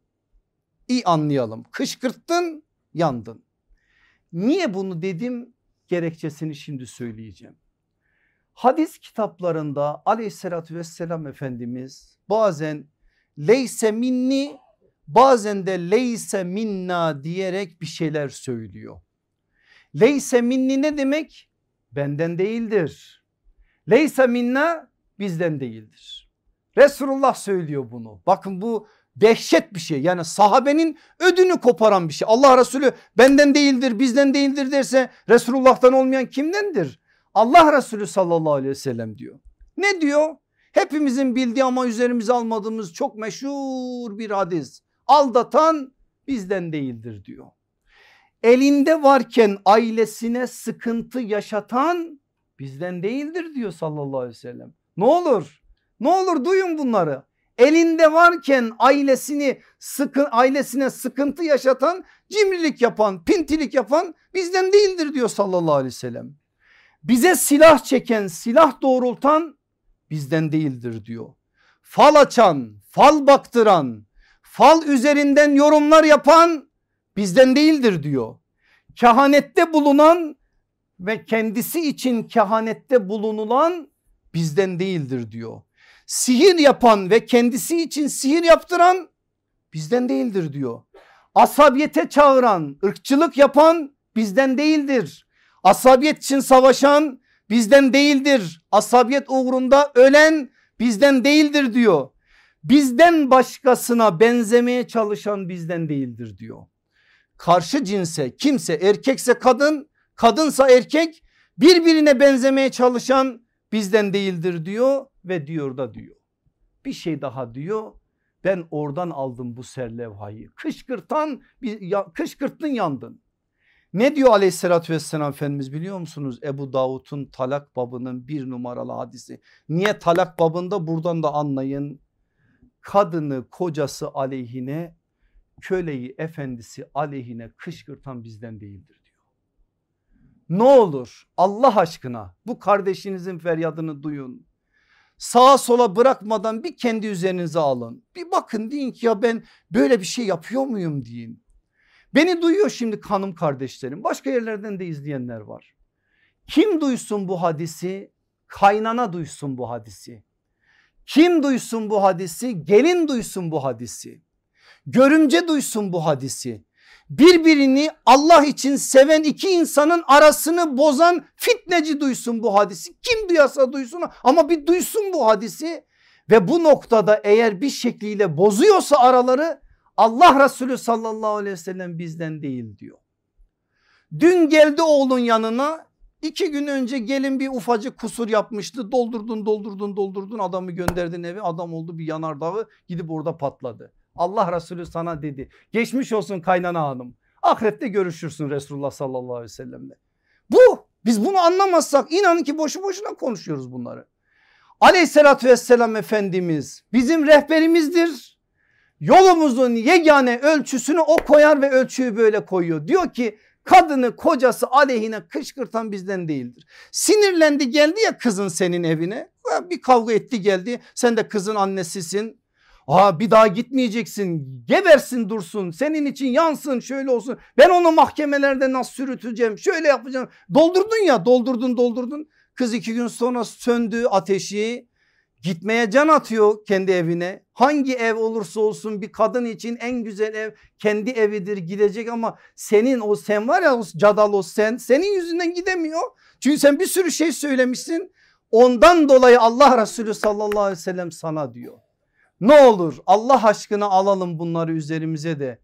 İyi anlayalım kışkırttın yandın. Niye bunu dedim gerekçesini şimdi söyleyeceğim. Hadis kitaplarında aleyhissalatü vesselam Efendimiz bazen leyse minni bazen de leyse minna diyerek bir şeyler söylüyor. Leyse minni ne demek? Benden değildir. Leyse minna bizden değildir. Resulullah söylüyor bunu. Bakın bu dehşet bir şey. Yani sahabenin ödünü koparan bir şey. Allah Resulü benden değildir bizden değildir derse Resulullah'tan olmayan kimdendir? Allah Resulü sallallahu aleyhi ve sellem diyor. Ne diyor? Hepimizin bildiği ama üzerimize almadığımız çok meşhur bir hadis. Aldatan bizden değildir diyor. Elinde varken ailesine sıkıntı yaşatan bizden değildir diyor sallallahu aleyhi ve sellem. Ne olur ne olur duyun bunları. Elinde varken ailesini sıkı, ailesine sıkıntı yaşatan cimrilik yapan pintilik yapan bizden değildir diyor sallallahu aleyhi ve sellem. Bize silah çeken silah doğrultan bizden değildir diyor. Fal açan fal baktıran fal üzerinden yorumlar yapan bizden değildir diyor. Kehanette bulunan ve kendisi için kehanette bulunulan bizden değildir diyor. Sihir yapan ve kendisi için sihir yaptıran bizden değildir diyor. Asabiyete çağıran, ırkçılık yapan bizden değildir. Asabiyet için savaşan bizden değildir. Asabiyet uğrunda ölen bizden değildir diyor. Bizden başkasına benzemeye çalışan bizden değildir diyor. Karşı cinse kimse erkekse kadın kadınsa erkek birbirine benzemeye çalışan bizden değildir diyor ve diyor da diyor. Bir şey daha diyor ben oradan aldım bu serlevhayı kışkırtan kışkırttın yandın. Ne diyor aleyhissalatü vesselam Efendimiz biliyor musunuz? Ebu Davud'un talak babının bir numaralı hadisi. Niye talak babında buradan da anlayın. Kadını kocası aleyhine köleyi efendisi aleyhine kışkırtan bizden değildir diyor. Ne olur Allah aşkına bu kardeşinizin feryadını duyun. Sağa sola bırakmadan bir kendi üzerinize alın. Bir bakın deyin ki ya ben böyle bir şey yapıyor muyum deyin. Beni duyuyor şimdi kanım kardeşlerim. Başka yerlerden de izleyenler var. Kim duysun bu hadisi? Kaynana duysun bu hadisi. Kim duysun bu hadisi? Gelin duysun bu hadisi. Görümce duysun bu hadisi. birbirini Allah için seven iki insanın arasını bozan fitneci duysun bu hadisi. Kim duyarsa duysun ama bir duysun bu hadisi ve bu noktada eğer bir şekliyle bozuyorsa araları Allah Resulü sallallahu aleyhi ve sellem bizden değil diyor. Dün geldi oğlun yanına iki gün önce gelin bir ufacık kusur yapmıştı doldurdun doldurdun doldurdun adamı gönderdin eve adam oldu bir yanardağı gidip orada patladı. Allah Resulü sana dedi geçmiş olsun kaynana hanım ahirette görüşürsün Resulullah sallallahu aleyhi ve sellemle. Bu biz bunu anlamazsak inanın ki boşu boşuna konuşuyoruz bunları. Aleyhissalatü vesselam Efendimiz bizim rehberimizdir. Yolumuzun yegane ölçüsünü o koyar ve ölçüyü böyle koyuyor. Diyor ki kadını kocası aleyhine kışkırtan bizden değildir. Sinirlendi geldi ya kızın senin evine. Bir kavga etti geldi. Sen de kızın annesisin. Aa bir daha gitmeyeceksin. Gebersin dursun. Senin için yansın şöyle olsun. Ben onu mahkemelerde nasıl sürüteceğim? Şöyle yapacağım. Doldurdun ya doldurdun doldurdun. Kız iki gün sonra söndü ateşi gitmeye can atıyor kendi evine. Hangi ev olursa olsun bir kadın için en güzel ev kendi evidir gidecek ama senin o sen var ya o cadal o sen senin yüzünden gidemiyor. Çünkü sen bir sürü şey söylemişsin. Ondan dolayı Allah Resulü sallallahu aleyhi ve sellem sana diyor. Ne olur Allah aşkına alalım bunları üzerimize de.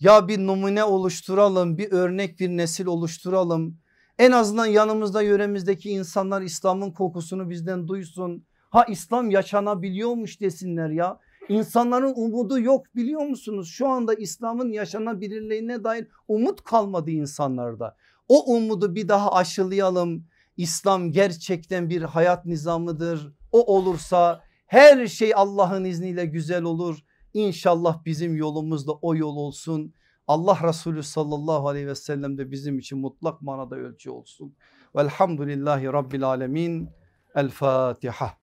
Ya bir numune oluşturalım bir örnek bir nesil oluşturalım. En azından yanımızda yöremizdeki insanlar İslam'ın kokusunu bizden duysun. Ha İslam yaşanabiliyormuş desinler ya. İnsanların umudu yok biliyor musunuz? Şu anda İslam'ın yaşanabilirliğine dair umut kalmadı insanlarda. O umudu bir daha aşılayalım. İslam gerçekten bir hayat nizamıdır. O olursa her şey Allah'ın izniyle güzel olur. İnşallah bizim yolumuz da o yol olsun. Allah Resulü sallallahu aleyhi ve sellem de bizim için mutlak manada ölçü olsun. Velhamdülillahi Rabbil alemin. El Fatiha.